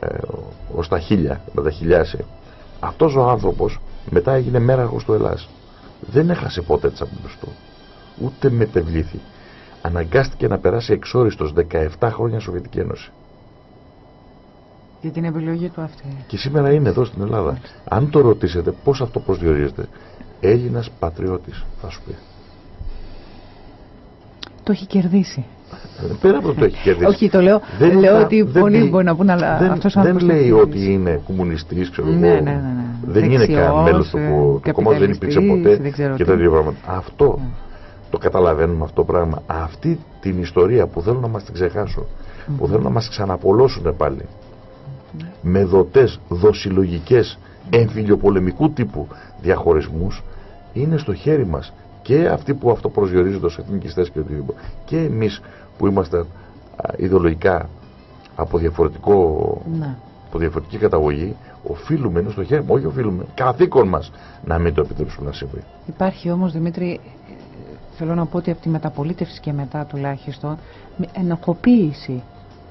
ε, ως τα χίλια, να τα χιλιάσει, αυτός ο άνθρωπος μετά έγινε μέραχος του Ελλάς. Δεν έχασε ποτέ τις απόψεις του, ούτε μετεβλήθη. Αναγκάστηκε να περάσει εξόριστος 17 χρόνια Σοβιετική Ένωση. Για την επιλογή του αυτή. Και σήμερα είναι εδώ στην Ελλάδα. Αν το ρωτήσετε πώς αυτό προσδιορίζεται, Έλληνας πατριώτης θα σου πει. Το έχει κερδίσει. Ε, Πέρα από το το έχει κερδίσει. Όχι, το λέω, Δεν λέω θα- ότι δεν πολλοί λέει- μπορεί να πούν, αλλά δεν, αυτός ο δεν άνθρωπος το λέει έχει ότι κερδίσει. είναι κομμουνιστής, ξέρω Ναι, εγώ. ναι, ναι, ναι. Δεν είναι καν Δεξιός, μέλος του, ε, του κόμματος, δεν υπήρξε καπιταλιστής, ποτέ δεν ξέρω και τι. τέτοια πράγματα. Αυτό Ναι. το καταλαβαίνουμε αυτό το πράγμα. Αυτή την ιστορία που θέλουν να μας την ξεχάσουν, που θέλουν να μας ξαναπολώσουν πάλι, με δοτές, δοσιλογικές, εμφυλιοπολεμικού τύπου διαχωρισμούς, είναι στο χέρι μας. Και αυτοί που αυτό προσδιορίζονται ως εθνικιστές και οτιδήποτε. Και εμείς που είμαστε α, ιδεολογικά από διαφορετικό Ναι. από διαφορετική καταγωγή, οφείλουμε, είναι στο χέρι μου, όχι οφείλουμε, καθήκον μας να μην το επιτρέψουμε να συμβεί. Υπάρχει όμως, Δημήτρη, ε, θέλω να πω ότι από τη μεταπολίτευση και μετά τουλάχιστον, με ενοχοποίηση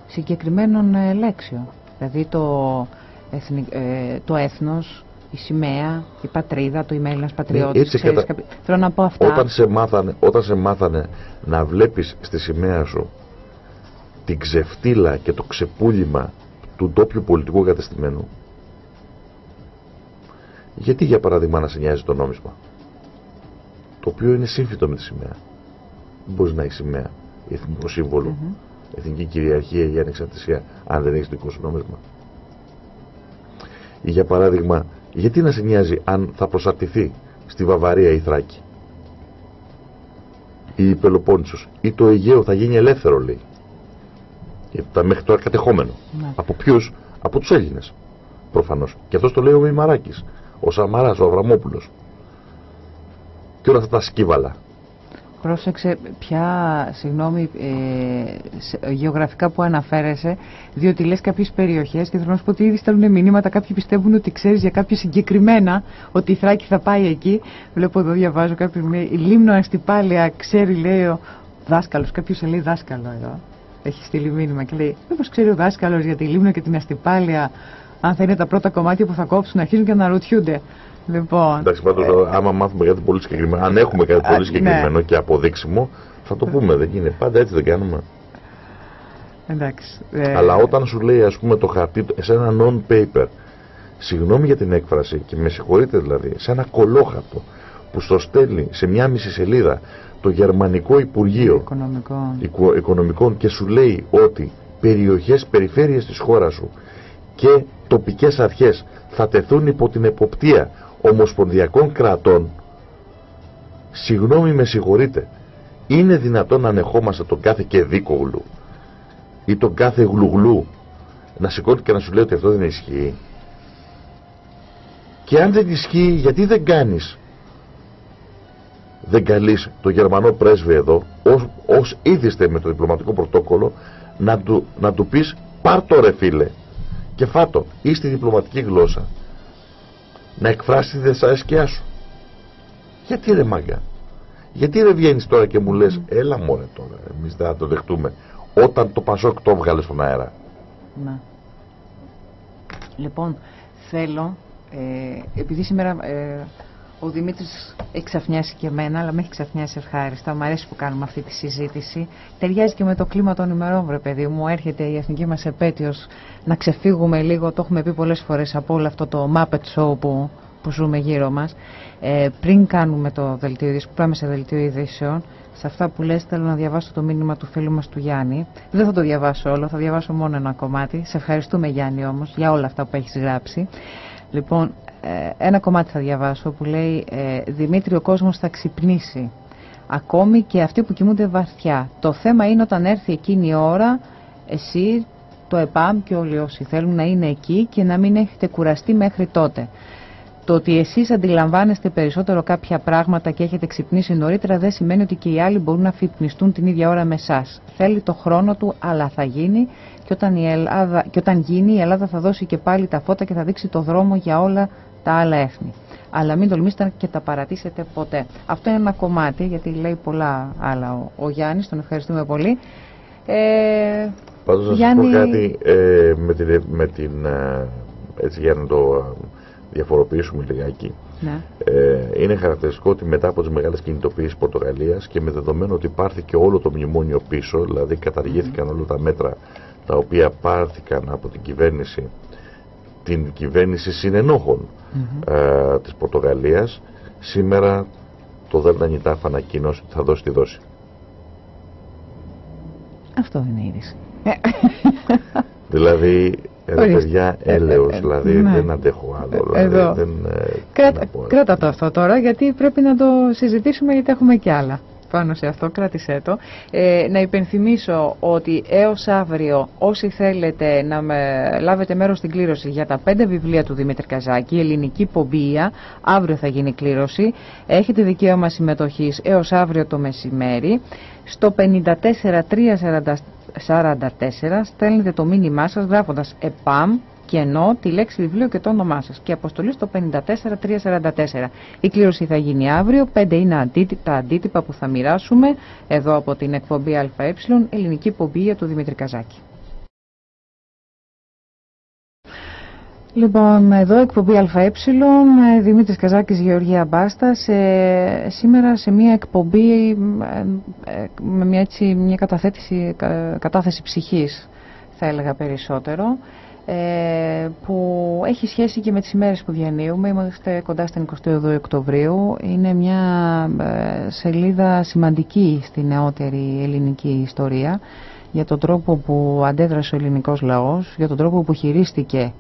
συγκεκριμένων ε, λέξεων. Δηλαδή το, εθνι, ε, το έθνος, η σημαία, η πατρίδα, το είμαι Έλληνας πατριώτης. Ναι, έτσι ξέρεις, κατα- κάποιο- Θέλω να πω αυτά. Όταν σε, μάθανε, όταν σε μάθανε να βλέπεις στη σημαία σου την ξεφτύλα και το ξεπούλημα του ντόπιου πολιτικού κατεστημένου, γιατί για παράδειγμα να σε νοιάζει το νόμισμα, το οποίο είναι σύμφυτο με τη σημαία. Δεν μπορείς να έχεις σημαία, εθνικό σύμβολο, Μμμ. εθνική κυριαρχία ή ανεξαρτησία, αν δεν έχεις δικό σου νόμισμα. Ή για παράδειγμα, γιατί να σε νοιάζει αν θα προσαρτηθεί στη Βαβαρία η Θράκη; Ή η Πελοπόννησος; Ή το Αιγαίο θα γίνει ελεύθερο λέει. Γιατί ήταν μέχρι τώρα κατεχόμενο. Ναι. Από ποιους, από τους Έλληνες προφανώς. Και αυτός το λέει ο Μημαράκης, ο Σαμαράς, ο Αβραμόπουλος. Και όλα αυτά τα σκύβαλα. Πρόσεξε ποια, συγγνώμη, ε, σε- γεωγραφικά που αναφέρεσαι, διότι λες κάποιες περιοχές και θέλω να σου πω ότι ήδη στέλνουν μηνύματα, κάποιοι πιστεύουν ότι ξέρεις για κάποια συγκεκριμένα, ότι η Θράκη θα πάει εκεί. Βλέπω εδώ, διαβάζω κάποιος λέει, η Λίμνο Αστυπάλια ξέρει, λέει ο δάσκαλος, κάποιος σε λέει δάσκαλο εδώ. Έχει στείλει μήνυμα και λέει, μήπως ξέρει ο δάσκαλος για τη Λίμνο και την Αστυπάλια, αν θα είναι τα πρώτα κομμάτια που θα κόψουν, να αρχίζουν και να ρωτιούνται. Λοιπόν, Εντάξει, πάντως, άμα μάθουμε κάτι πολύ συγκεκριμένο, αν έχουμε κάτι Α, πολύ ναι. συγκεκριμένο και αποδείξιμο, θα το πούμε. Δεν είναι. Πάντα έτσι δεν κάνουμε. εντάξει. ε, Αλλά όταν σου λέει, ας πούμε, το χαρτί, σε ένα non-paper, συγγνώμη για την έκφραση, και με συγχωρείτε δηλαδή, σε ένα κολόχαρτο που στο στέλνει σε μια μισή σελίδα το Γερμανικό Υπουργείο Οικονομικό. Οικο- Οικονομικών και σου λέει ότι περιοχές, περιφέρειες της χώρας σου και τοπικές αρχές θα τεθούν υπό την εποπτεία ομοσπονδιακών κρατών, συγγνώμη με συγχωρείτε, είναι δυνατόν να ανεχόμαστε τον κάθε και δίκογλου ή τον κάθε γλουγλού. Να σηκώνει και να σου λέει ότι αυτό δεν ισχύει. Και αν δεν ισχύει, γιατί δεν κάνεις; Δεν καλείς το Γερμανό πρέσβη εδώ ως, ως είδηστε με το διπλωματικό πρωτόκολλο να του, να του πεις πάρ το ρε φίλε. Και φάτο ή στη διπλωματική γλώσσα να εκφράσει τη δεσαρέσκειά σου. Γιατί ρε μάγκα; Γιατί ρε βγαίνεις τώρα και μου λες έλα μωρέ τώρα εμείς δεν θα το δεχτούμε όταν το Πασόκ το βγάλε στον αέρα. Να. Λοιπόν, θέλω, ε, επειδή σήμερα ε, Ο Δημήτρης έχει ξαφνιάσει και εμένα, αλλά με έχει ξαφνιάσει ευχάριστα. Μου αρέσει που κάνουμε αυτή τη συζήτηση. Ταιριάζει και με το κλίμα των ημερών, βρε παιδί μου. Έρχεται η εθνική μας επέτειος να ξεφύγουμε λίγο. Το έχουμε πει πολλές φορές από όλο αυτό το Muppet Show που, που ζούμε γύρω μας. Ε, πριν κάνουμε το δελτίο ειδήσεων, που πάμε σε δελτίο ειδήσεων, σε αυτά που λες θέλω να διαβάσω το μήνυμα του φίλου μας του Γιάννη. Δεν θα το διαβάσω όλο, θα διαβάσω μόνο ένα κομμάτι. Σε ευχαριστούμε Γιάννη όμως για όλα αυτά που έχεις γράψει. Λοιπόν, ε, ένα κομμάτι θα διαβάσω που λέει ε, «Δημήτρη, ο κόσμος θα ξυπνήσει. Ακόμη και αυτοί που κοιμούνται βαθιά. Το θέμα είναι όταν έρθει εκείνη η ώρα, εσύ, το ΕΠΑΜ και όλοι όσοι θέλουν να είναι εκεί και να μην έχετε κουραστεί μέχρι τότε. Το ότι εσείς αντιλαμβάνεστε περισσότερο κάποια πράγματα και έχετε ξυπνήσει νωρίτερα δεν σημαίνει ότι και οι άλλοι μπορούν να αφυπνιστούν την ίδια ώρα με εσά. Θέλει το χρόνο του, αλλά θα γίνει και όταν, η Ελλάδα, και όταν γίνει η Ελλάδα θα δώσει και πάλι τα φώτα και θα δείξει το δρόμο για όλα τα άλλα έθνη. Αλλά μην τολμήσετε και τα παρατήσετε ποτέ. Αυτό είναι ένα κομμάτι, γιατί λέει πολλά άλλα ο, ο Γιάννης, τον ευχαριστούμε πολύ. Ε, Πάντως να Γιάννη... πω κάτι ε, με την, με την ε, έτσι για να το διαφοροποιήσουμε λιγάκι. Ναι. Ε, είναι χαρακτηριστικό ότι μετά από τις μεγάλες κινητοποιήσεις Πορτογαλίας και με δεδομένο ότι υπάρχει και όλο το μνημόνιο πίσω, δηλαδή καταργήθηκαν όλα τα μέτρα τα οποία πάρθηκαν από την κυβέρνηση την κυβέρνηση συνενόχων mm -hmm. ε, της Πορτογαλίας σήμερα το ΔΝΤ Νιτάφ ανακοίνωσε ότι θα δώσει τη δόση. Αυτό είναι η είδηση. δηλαδή Ρε παιδιά, ε, έλεος, ε, δηλαδή ναι. δεν αντέχω άλλο. Δηλαδή, Εδώ. Δεν, Κράτα, κράτα το αυτό τώρα, γιατί πρέπει να το συζητήσουμε, γιατί έχουμε κι άλλα πάνω σε αυτό, κράτησέ το. Ε, να υπενθυμίσω ότι έως αύριο όσοι θέλετε να με, λάβετε μέρος στην κλήρωση για τα πέντε βιβλία του Δημήτρη Καζάκη, ελληνική πομπία, αύριο θα γίνει κλήρωση, έχετε δικαίωμα συμμετοχής έως αύριο το μεσημέρι. Στο 54344 στέλνετε το μήνυμά σας γράφοντας ΕΠΑΜ κενό τη λέξη βιβλίο και το όνομά σας και αποστολή στο 54344. Η κλήρωση θα γίνει αύριο. Πέντε είναι τα αντίτυπα που θα μοιράσουμε εδώ από την εκπομπή ΑΕ, ελληνική πομπία του Δημήτρη Καζάκη. Λοιπόν, εδώ εκπομπή ΑΕ, Δημήτρης Καζάκης, Γεωργία Μπάστα, σήμερα σε μια εκπομπή ε, ε, με μια, έτσι, μια καταθέτηση, κατάθεση ψυχής, θα έλεγα περισσότερο. Ε, που έχει σχέση και με τις ημέρες που διανύουμε. Είμαστε κοντά στην 22 Οκτωβρίου. Είναι μια ε, σελίδα σημαντική στη νεότερη ελληνική ιστορία για τον τρόπο που αντέδρασε ο ελληνικός λαός, για τον τρόπο που χειρίστηκε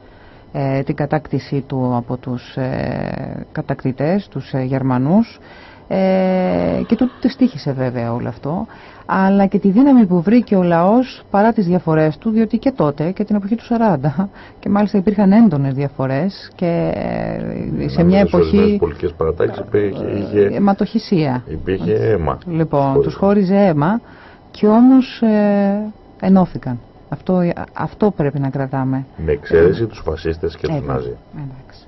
ε, την κατάκτησή του από τους ε, κατακτητές, τους Γερμανούς ε, και του τη στήχησε βέβαια όλο αυτό αλλά και τη δύναμη που βρήκε ο λαός παρά τις διαφορές του διότι και τότε και την εποχή του 40 και μάλιστα υπήρχαν έντονες διαφορές και ε, σε μια εποχή πολιτικές παρατάξεις είχε αιματοχυσία υπήρχε αίμα. Λοιπόν χώριζε. τους χώριζε αίμα και όμως ε, ενώθηκαν. Αυτό, αυτό πρέπει να κρατάμε. Με εξαίρεση ε, τους φασίστες και τους Νάζι εντάξει.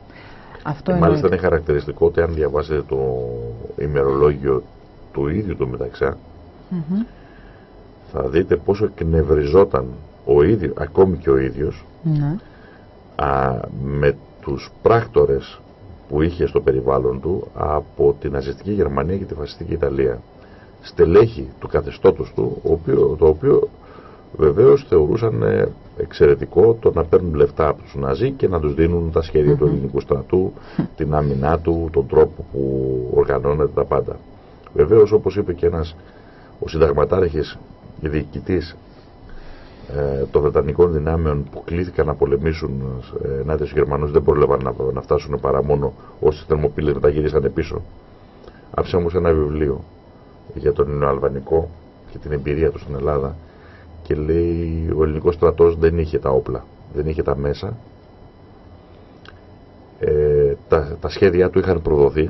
Αυτό και μάλιστα είναι χαρακτηριστικό ότι αν διαβάσετε το ημερολόγιο του ίδιου του μεταξά θα δείτε πόσο εκνευριζόταν ο ίδιος, ακόμη και ο ίδιος ναι. α, με τους πράκτορες που είχε στο περιβάλλον του από την ναζιστική Γερμανία και τη φασιστική Ιταλία στελέχη του καθεστώτος του οποίο, το οποίο βεβαίως θεωρούσαν ε, εξαιρετικό το να παίρνουν λεφτά από τους Ναζί και να τους δίνουν τα σχέδια του ελληνικού στρατού, την άμυνά του, τον τρόπο που οργανώνεται τα πάντα. Βεβαίως όπως είπε και ένας ο συνταγματάρχης διοικητής ε, των Βρετανικών δυνάμεων που κλήθηκαν να πολεμήσουν ε, ενάντια στους Γερμανούς δεν πρόλαβαν να, να φτάσουν παρά μόνο όσοι θερμοπύλες μεταγυρίσανε πίσω. Άφησε όμως ένα βιβλίο για τον Αλβανικό και την εμπειρία του στην Ελλάδα και λέει ο ελληνικός στρατός δεν είχε τα όπλα, δεν είχε τα μέσα. Ε, τα, τα σχέδιά του είχαν προδοθεί.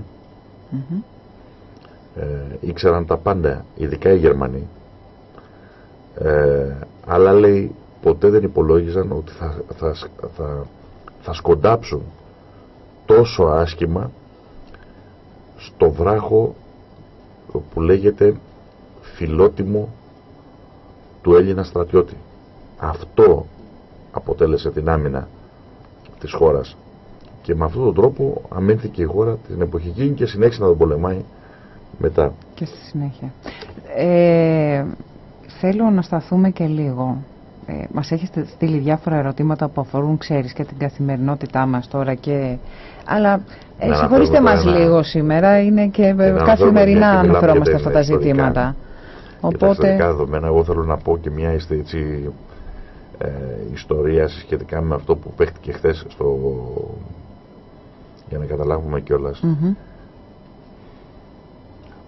Ε, ήξεραν τα πάντα, ειδικά οι Γερμανοί. Ε, αλλά λέει ποτέ δεν υπολόγιζαν ότι θα, θα, θα, θα σκοντάψουν τόσο άσχημα στο βράχο που λέγεται φιλότιμο του Έλληνα στρατιώτη. Αυτό αποτέλεσε την άμυνα της χώρας Και με αυτόν τον τρόπο αμήνθηκε η χώρα την εποχή εκείνη και συνέχισε να τον πολεμάει μετά. Και στη συνέχεια. Ε, θέλω να σταθούμε και λίγο. Ε, μας έχετε στείλει διάφορα ερωτήματα που αφορούν, ξέρεις, και την καθημερινότητά μας τώρα και... Αλλά ε, συγχωρήστε μας λίγο σήμερα, είναι και καθημερινά αναφερόμαστε αυτά τα ζητήματα. Οπότε... Για τα ιστορικά δεδομένα, εγώ θέλω να πω και μια έτσι, ε, ιστορία σχετικά με αυτό που παίχτηκε χθες στο... για να καταλάβουμε κιόλας. Mm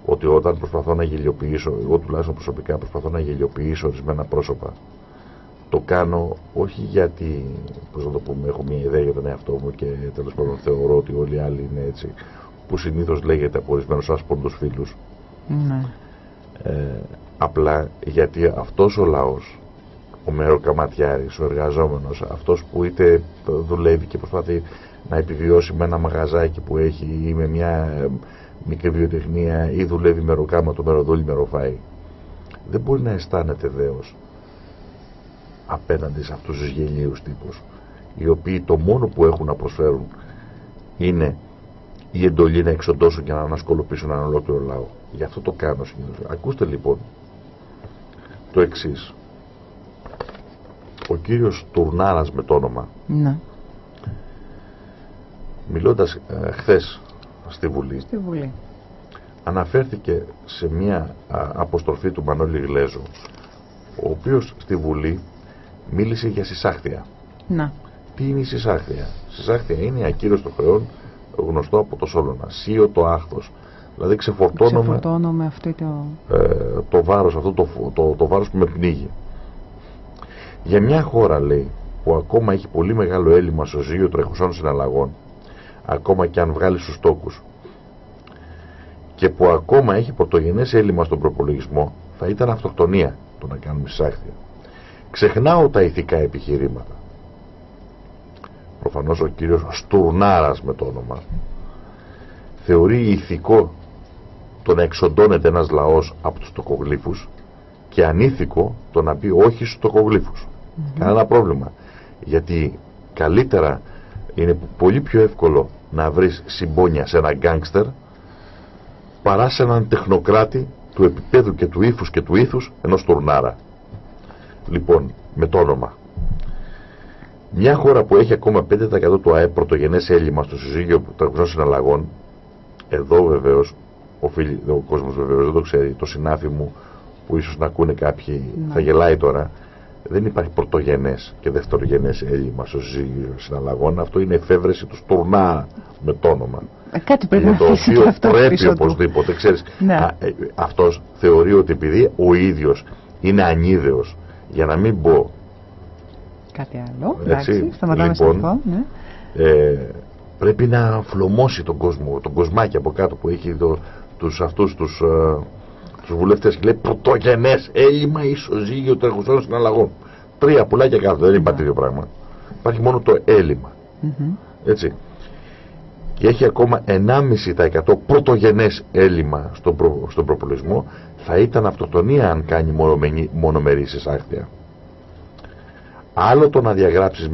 Ότι όταν προσπαθώ να γελιοποιήσω, εγώ τουλάχιστον προσωπικά προσπαθώ να γελιοποιήσω ορισμένα πρόσωπα, το κάνω όχι γιατί, πώς να το πούμε, έχω μια ιδέα για τον εαυτό μου και τέλος πάντων θεωρώ ότι όλοι οι άλλοι είναι έτσι, που συνήθως λέγεται από ορισμένους άσπροντου φίλους. Ναι. Ε, απλά γιατί αυτός ο λαός ο μεροκαματιάρης, ο εργαζόμενος, αυτός που είτε δουλεύει και προσπαθεί να επιβιώσει με ένα μαγαζάκι που έχει ή με μια ε, μικρή βιοτεχνία ή δουλεύει μεροκάμα το μεροδούλι μεροφάει δεν μπορεί να αισθάνεται δέος απέναντι σε αυτούς τους γελίους τύπους οι οποίοι το μόνο που έχουν να προσφέρουν είναι η εντολή να εξοντώσουν και να ανασκολοποιήσουν έναν ολόκληρο λαό. Γι' αυτό το κάνω συνήθως. Ακούστε λοιπόν το εξής ο κύριος Τουρνάρας με το όνομα ναι. μιλώντας ε, χθες στη Βουλή, στη Βουλή. Αναφέρθηκε σε μια αποστροφή του Μανώλη Γλέζου ο οποίος στη Βουλή μίλησε για συσάχθεια. Να. τι είναι η συσάχθεια; Συσάχθεια είναι η ακύρωση χρεών γνωστό από το Σόλωνα. Σίο το άχθος. Δηλαδή ξεφορτώνομαι, το... Ε, το βάρος αυτό το, το, το βάρος που με πνίγει. Για μια χώρα, λέει, που ακόμα έχει πολύ μεγάλο έλλειμμα στο ζύγιο τρεχουσών συναλλαγών, ακόμα και αν βγάλεις στους τόκους, και που ακόμα έχει πρωτογενές έλλειμμα στον προπολογισμό, θα ήταν αυτοκτονία το να κάνουμε σάχθια. Ξεχνάω τα ηθικά επιχειρήματα. Προφανώς ο κύριος Στουρνάρας με το όνομα θεωρεί ηθικό το να εξοντώνεται ένας λαός από τους τοκογλύφους και ανήθικο το να πει όχι στους τοκογλύφους. Mm Κανένα πρόβλημα. Γιατί καλύτερα είναι πολύ πιο εύκολο να βρεις συμπόνια σε έναν γκάγκστερ παρά σε έναν τεχνοκράτη του επίπεδου και του ύφους και του ήθους ενός τουρνάρα. Λοιπόν, με το όνομα. Μια χώρα που έχει ακόμα 5% του ΑΕΠ πρωτογενές έλλειμμα στο συζύγιο τραπεζών συναλλαγών, εδώ βεβαίως, οφείλει, ο κόσμος βεβαίως δεν το ξέρει, το συνάφι μου που ίσως να ακούνε κάποιοι, ναι. θα γελάει τώρα, δεν υπάρχει πρωτογενές και δευτερογενές έλλειμμα στο ζύγιο συναλλαγών. Αυτό είναι εφεύρεση του Στουρνά με το όνομα. Ε, κάτι πρέπει να το οποίο αυτό πρέπει οπωσδήποτε. Ξέρεις, ναι. Ε, αυτός θεωρεί ότι επειδή ο ίδιος είναι ανίδεος για να μην πω κάτι άλλο εντάξει, σταματάμε λοιπόν, ναι. ε, πρέπει να φλωμώσει τον κόσμο τον κοσμάκι από κάτω που έχει το, τους αυτούς τους ε, τους βουλευτές και λέει πρωτογενές έλλειμμα ισοζύγιο τρεχουσών συναλλαγών. Τρία πουλάκια κάτω, δεν υπάρχει ίδιο πράγμα. Υπάρχει μόνο το έλλειμμα. Έτσι. Και έχει ακόμα 1,5% πρωτογενές έλλειμμα στον, προ, στον προπολισμό. Θα ήταν αυτοκτονία αν κάνει μονομερή εισάχθεια. Άλλο το να διαγράψεις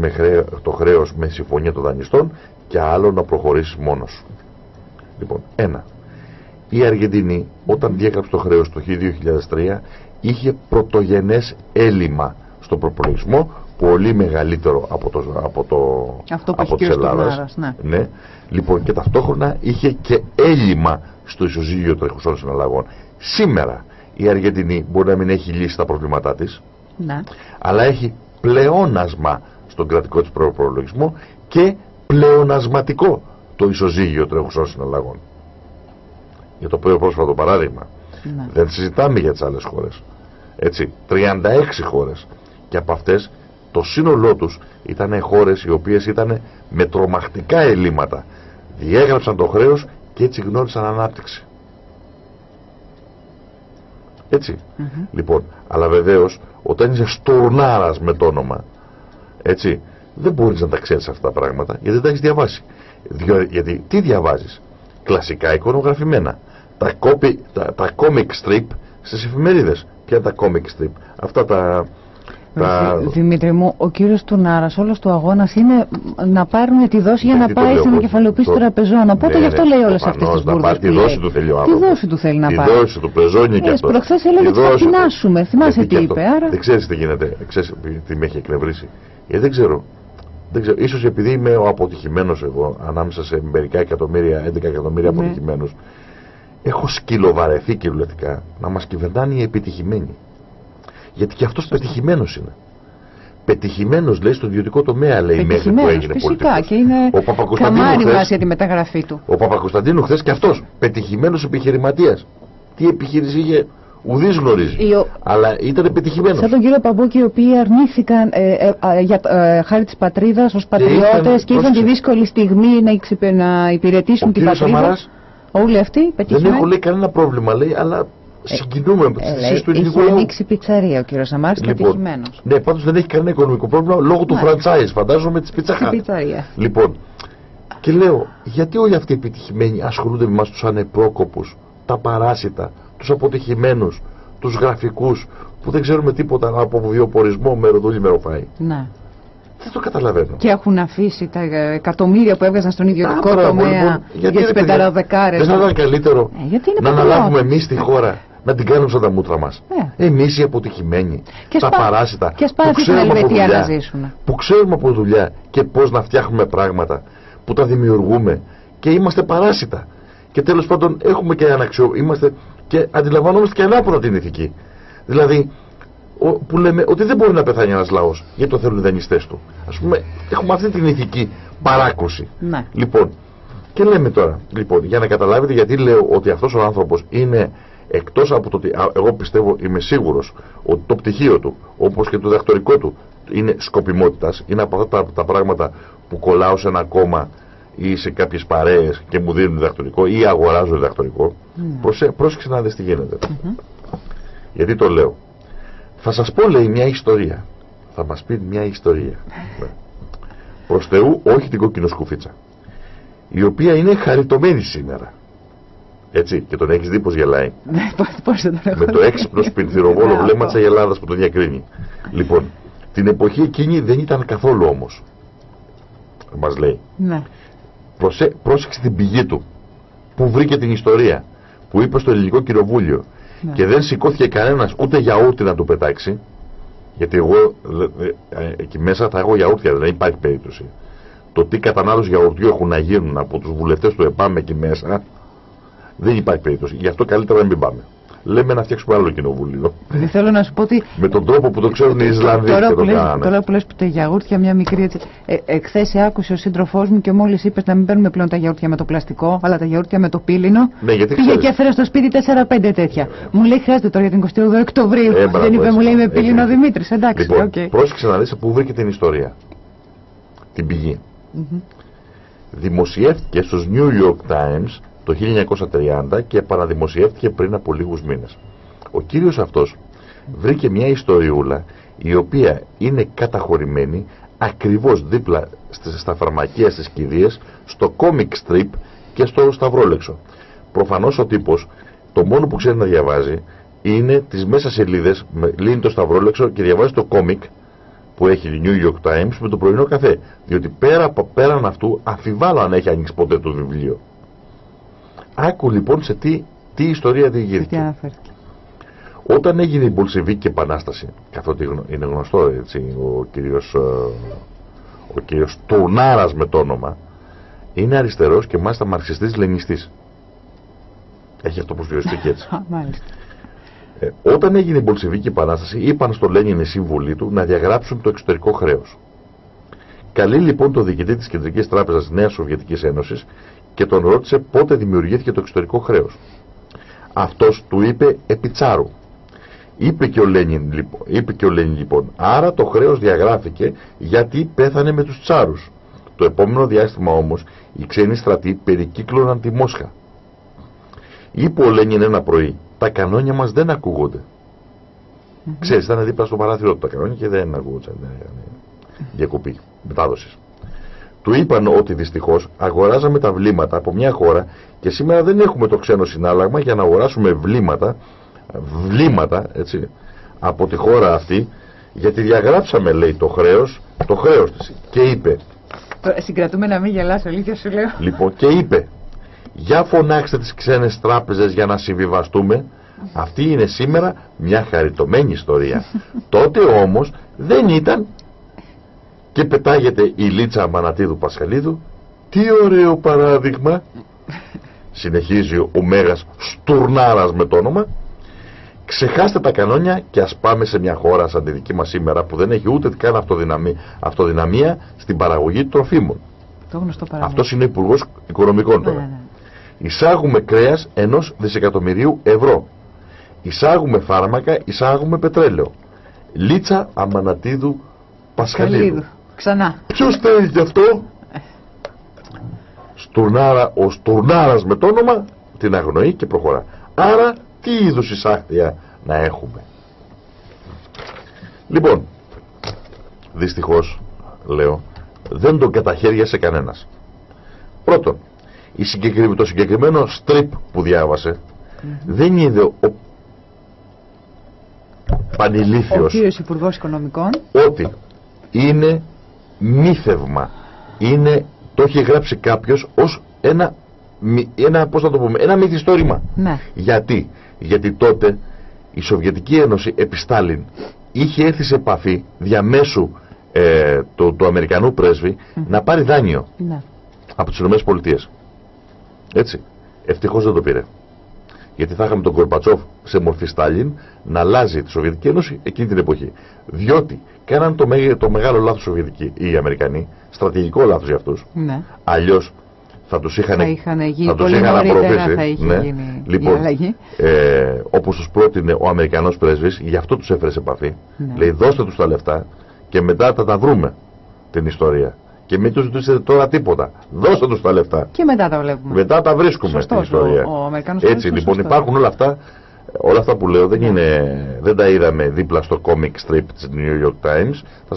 το χρέος με συμφωνία των δανειστών και άλλο να προχωρήσεις μόνος σου. Λοιπόν, ένα η Αργεντινή όταν διέγραψε το χρέος το 2003 είχε πρωτογενές έλλειμμα στον προπολογισμό πολύ μεγαλύτερο από το, από το, Αυτό που από της Ελλάδας. Ναι. ναι. Λοιπόν και ταυτόχρονα είχε και έλλειμμα στο ισοζύγιο τρεχουσών συναλλαγών. Σήμερα η Αργεντινή μπορεί να μην έχει λύσει τα προβλήματά της ναι. αλλά έχει πλεόνασμα στον κρατικό της προπολογισμό και πλεονασματικό το ισοζύγιο τρέχουσών συναλλαγών για το πιο πρόσφατο παράδειγμα. Ναι. Δεν συζητάμε για τις άλλες χώρες. Έτσι, 36 χώρες. Και από αυτές το σύνολό τους ήταν χώρες οι οποίες ήταν με τρομακτικά ελλείμματα. Διέγραψαν το χρέος και έτσι γνώρισαν ανάπτυξη. Έτσι. Λοιπόν, αλλά βεβαίως όταν είσαι στουρνάρας με το όνομα, έτσι, δεν μπορείς να τα ξέρεις αυτά τα πράγματα γιατί δεν τα έχεις διαβάσει. γιατί τι διαβάζεις; Κλασικά εικονογραφημένα τα, τα, τα comic strip στις εφημερίδες. Ποια τα comic strip; Αυτά τα, Τα... Δημήτρη μου, ο κύριος Τουνάρας, όλος του αγώνας είναι να πάρουν τη δόση για να πάει στην κεφαλαιοποίηση των τραπεζών. Οπότε Ναι, γι' αυτό ναι, λέει όλες αυτές προφανώς, τις να μπουρδες. πάρει Τη δόση του θέλει ο Τι άνθρωπος. δόση του θέλει να Τη πάρει. δόση του πεζόνια και Ε, αυτό. προχθές έλεγε Τη ότι θα δόση του. πεινάσουμε. Θυμάσαι Γιατί τι και είπε, αυτό. άρα. Δεν ξέρεις τι γίνεται. Ξέρεις τι με έχει εκνευρίσει. Ε, δεν ξέρω. Δεν ξέρω. Ίσως επειδή είμαι ο αποτυχημένος εγώ, ανάμεσα σε μερικά εκατομμύρια, 11 εκατομμύρια Ναι. αποτυχημένους, έχω σκυλοβαρεθεί κυριολεκτικά να μας κυβερνάνε οι επιτυχημένοι. Γιατί και αυτός πετυχημένος είναι. Πετυχημένος λέει στο ιδιωτικό τομέα λέει μέχρι που Πετυχημένος, έγινε φυσικά πολιτικός. και είναι Ο Παπακοσταντίνου καμάρι χθες- βάση για τη μεταγραφή του. ο Παπακοσταντίνου χθες και αυτός. Πετυχημένος επιχειρηματίας. Τι επιχείρηση είχε, ουδής γνωρίζει. Ή ο- Αλλά ήταν πετυχημένο. Σαν τον κύριο Παμπούκη, οι οποίοι αρνήθηκαν ε, ε, ε, για, ε, χάρη της πατρίδας ως πατριώτες ήρθαν- και ήρθαν τη πρόσεξε. δύσκολη στιγμή να, εξυπε- να υπηρετήσουν Ο την κύριος πατρίδα. Σαμαράς Όλοι αυτοί δεν πετυχημένοι. έχω λέει κανένα πρόβλημα, λέει, αλλά συγκινούμε με Ε, τι λέει, θέσει του ελληνικού είχε λαού. ανοίξει πιτσαρία ο κύριος Σαμάρη Λοιπόν, πετυχημένο. ναι, πάντως δεν έχει κανένα οικονομικό πρόβλημα λόγω του Μάλιστα. franchise, φαντάζομαι της Στην πιτσαχά. πιτσαρία. Λοιπόν, και λέω, γιατί όλοι αυτοί οι επιτυχημένοι ασχολούνται με εμάς τους ανεπρόκοπους, τα παράσιτα, τους αποτυχημένους, τους γραφικούς, που δεν ξέρουμε τίποτα από βιοπορισμό, μεροδούλη, μεροφάη. Ναι. Δεν το καταλαβαίνω. Και έχουν αφήσει τα ε, εκατομμύρια που έβγαζαν στον ιδιωτικό Α, μπράβο, τομέα λοιπόν, για τι ρε παιδιά, πενταραδεκάρε. Δεν θα ήταν καλύτερο Ε, γιατί είναι να πατριώτη. αναλάβουμε εμείς τη χώρα να την κάνουμε σαν τα μούτρα μας. Ε. Εμείς οι αποτυχημένοι, Και τα σπά- παράσιτα, και σπάει που αυτή την ξέρουμε από Ελβετία να δουλειά, ζήσουν. που ξέρουμε από δουλειά και πώς να φτιάχνουμε πράγματα, που τα δημιουργούμε και είμαστε παράσιτα. Και τέλος πάντων έχουμε και αναξιο... είμαστε και αντιλαμβανόμαστε και ανάποδα την ηθική. Δηλαδή, ο, που λέμε ότι δεν μπορεί να πεθάνει ένας λαός γιατί το θέλουν οι δανειστές του. Α πούμε, έχουμε αυτή την ηθική παράκωση. Ναι. Λοιπόν, και λέμε τώρα, λοιπόν, για να καταλάβετε γιατί λέω ότι αυτός ο άνθρωπος είναι εκτός από το ότι, α, εγώ πιστεύω, είμαι σίγουρος ότι το πτυχίο του, όπως και το διδακτορικό του, είναι σκοπιμότητας, είναι από αυτά τα, τα πράγματα που κολλάω σε ένα κόμμα ή σε κάποιες παρέες και μου δίνουν διδακτορικό ή αγοράζω διδακτορικό. Προσέ, πρόσεξε να δεις τι γίνεται. Γιατί το λέω. Θα σας πω, λέει, μια ιστορία. Θα μας πει μια ιστορία. Ναι. Προς Θεού, όχι την κόκκινο σκουφίτσα η οποία είναι χαριτωμένη σήμερα. Έτσι, και τον έχεις δει πως γελάει; Πώς δεν τον έχω με το δει; έξυπνο σπινθυροβόλο Ναι, βλέμμα αυτό. της Αγελάδας που τον διακρίνει. Λοιπόν, την εποχή εκείνη δεν ήταν καθόλου όμως. Μας λέει. Ναι. Προσέ, πρόσεξε την πηγή του. Που βρήκε την ιστορία. Που είπε στο ελληνικό κοινοβούλιο. Ναι. Και δεν σηκώθηκε κανένας ούτε γιαούρτι να του πετάξει. Γιατί εγώ δε- δε- ε, εκεί μέσα θα έχω γιαούρτια, δεν υπάρχει περίπτωση. Το τι κατανάλωση γιαουρτιού έχουν να γίνουν από τους βουλευτές του ΕΠΑΜ εκεί μέσα, δεν υπάρχει περίπτωση. Γι' αυτό καλύτερα να μην πάμε. Λέμε να φτιάξουμε άλλο κοινοβούλιο. Δεν θέλω να σου πω ότι Με τον τρόπο που το ξέρουν οι Ισλανδοί Τώρα και που, το λες, κάνανε. τώρα που λες που τα γιαούρτια μια μικρή έτσι. Ε, Εχθέ σε άκουσε ο σύντροφός μου και μόλις είπες να μην παίρνουμε πλέον τα γιαούρτια με το πλαστικό, αλλά τα γιαούρτια με το πύλινο. Ναι, γιατί Πήγε ξέρεις. και έφερε στο σπίτι 4-5 τέτοια. Μου λέει χρειάζεται τώρα για την 28 Οκτωβρίου. Ε, μπράβο, Δεν είπε, έτσι. μου λέει με Έτσι. πύλινο Δημήτρης. Εντάξει, Λοιπόν, οκ. πρόσεξε να δεις που βρήκε την ιστορία. Την πηγή. Δημοσιεύτηκε στους New York Times το 1930 και επαναδημοσιεύτηκε πριν από λίγους μήνες. Ο κύριος αυτός βρήκε μια ιστοριούλα η οποία είναι καταχωρημένη ακριβώς δίπλα στις- στα φαρμακεία στις κηδείες, στο comic strip και στο σταυρόλεξο. Προφανώς ο τύπος το μόνο που ξέρει να διαβάζει είναι τις μέσα σελίδες, με- λύνει το σταυρόλεξο και διαβάζει το comic που έχει η New York Times με το πρωινό καφέ. Διότι πέρα, από- πέραν αυτού αφιβάλλω αν έχει ανοίξει ποτέ το βιβλίο. Άκου λοιπόν σε τι, τι ιστορία Σε τι διηγήθηκε. αναφέρθηκε. Όταν έγινε η Μπολσεβίκη Επανάσταση, καθότι γνω- είναι γνωστό έτσι, ο κύριος, ε, ο κύριος Τουρνάρας με το όνομα, είναι αριστερός και μάλιστα μαρξιστής λενιστής. Έχει αυτό προσδιοριστεί και έτσι. Α, Μάλιστα. Ε, όταν έγινε η Μπολσεβίκη Επανάσταση, είπαν στο Λένιν οι σύμβουλοι του να διαγράψουν το εξωτερικό χρέος. Καλεί λοιπόν το διοικητή της Κεντρικής Τράπεζας Νέας Σοβιετικής Ένωσης και τον ρώτησε πότε δημιουργήθηκε το εξωτερικό χρέος. Αυτός του είπε επιτσάρου. Είπε και, ο Λένιν, λοιπόν, είπε και ο Λένιν λοιπόν, άρα το χρέος διαγράφηκε γιατί πέθανε με τους τσάρους. Το επόμενο διάστημα όμως οι ξένοι στρατοί περικύκλωναν τη Μόσχα. Είπε ο Λένιν ένα πρωί, τα κανόνια μας δεν ακούγονται. Ξέρεις, ήταν δίπλα στο παράθυρο του τα κανόνια και δεν ακούγονταν. Δεν έκανε διακοπή μετάδοσης. Του είπαν ότι δυστυχώς αγοράζαμε τα βλήματα από μια χώρα και σήμερα δεν έχουμε το ξένο συνάλλαγμα για να αγοράσουμε βλήματα, βλήματα έτσι, από τη χώρα αυτή Γιατί διαγράψαμε, λέει, το χρέος, το χρέος της. Και είπε, Τώρα, Συγκρατούμε να μην γελάσω, αλήθεια σου λέω. λοιπόν, και είπε, για φωνάξτε τις ξένες τράπεζες για να συμβιβαστούμε. Αυτή είναι σήμερα μια χαριτωμένη ιστορία. Τότε όμως δεν ήταν και πετάγεται η Λίτσα Μανατίδου Πασχαλίδου. Τι ωραίο παράδειγμα. Συνεχίζει ο Μέγας Στουρνάρας με το όνομα. Ξεχάστε τα κανόνια και ας πάμε σε μια χώρα σαν τη δική μας σήμερα που δεν έχει ούτε καν αυτοδυναμία, αυτοδυναμία στην παραγωγή τροφίμων. Το γνωστό παράδειγμα. Αυτός είναι υπουργός Οικονομικών Ναι, τώρα. ναι, ναι. Εισάγουμε κρέας ενός δισεκατομμυρίου ευρώ. Εισάγουμε φάρμακα, εισάγουμε πετρέλαιο. Λίτσα Αμανατίδου Πασχαλίδου. Καλίδου. Ξανά. Ποιος θέλει γι' αυτό; Στουρνάρα, ο Στουρνάρας με το όνομα την αγνοεί και προχωρά. Άρα τι είδους εισάχθεια να έχουμε; Λοιπόν, δυστυχώς λέω, δεν τον καταχέριασε κανένας. Πρώτον, η συγκεκρι- το συγκεκριμένο strip που διάβασε δεν είδε ο Ο πανηλήθιος κύριος Υπουργός Οικονομικών. ότι είναι μύθευμα. Είναι, το έχει γράψει κάποιος ως ένα, μυ- ένα, πώς να το πούμε, ένα μυθιστόρημα. Ναι. Γιατί, γιατί τότε η Σοβιετική Ένωση επί Στάλιν είχε έρθει σε επαφή διαμέσου ε, του, του Αμερικανού πρέσβη να πάρει δάνειο Ναι. από τις Ηνωμένες Πολιτείες. Έτσι. Ευτυχώς δεν το πήρε. Γιατί θα είχαμε τον Κορμπατσόφ σε μορφή Στάλιν να αλλάζει τη Σοβιετική Ένωση εκείνη την εποχή. Διότι κάναν το, μέγε- το μεγάλο λάθος οι Σοβιετικοί ή οι Αμερικανοί, στρατηγικό λάθος για αυτούς. ναι. Αλλιώς θα τους είχαν, Θα είχαν γίνει θα τους πολύ είχαν νωρίτερα, απορροφήσει. θα είχε ναι. γίνει η λοιπόν, αλλαγή. ε, όπως τους πρότεινε ο Αμερικανός πρέσβης, γι' αυτό τους έφερε σε επαφή. Ναι. Λέει δώστε τους τα λεφτά και μετά θα τα βρούμε την ιστορία. Και μην τους ζητήσετε τώρα τίποτα. Δώστε τους τα λεφτά. Και μετά τα βλέπουμε. Μετά τα βρίσκουμε Σωστός, στην ιστορία. ο- ο Αμερικανός Έτσι πρέσβης λοιπόν σωστός. υπάρχουν όλα αυτά. Όλα αυτά που λέω δεν, Ναι. είναι, δεν τα είδαμε δίπλα στο comic strip της New York Times. Θα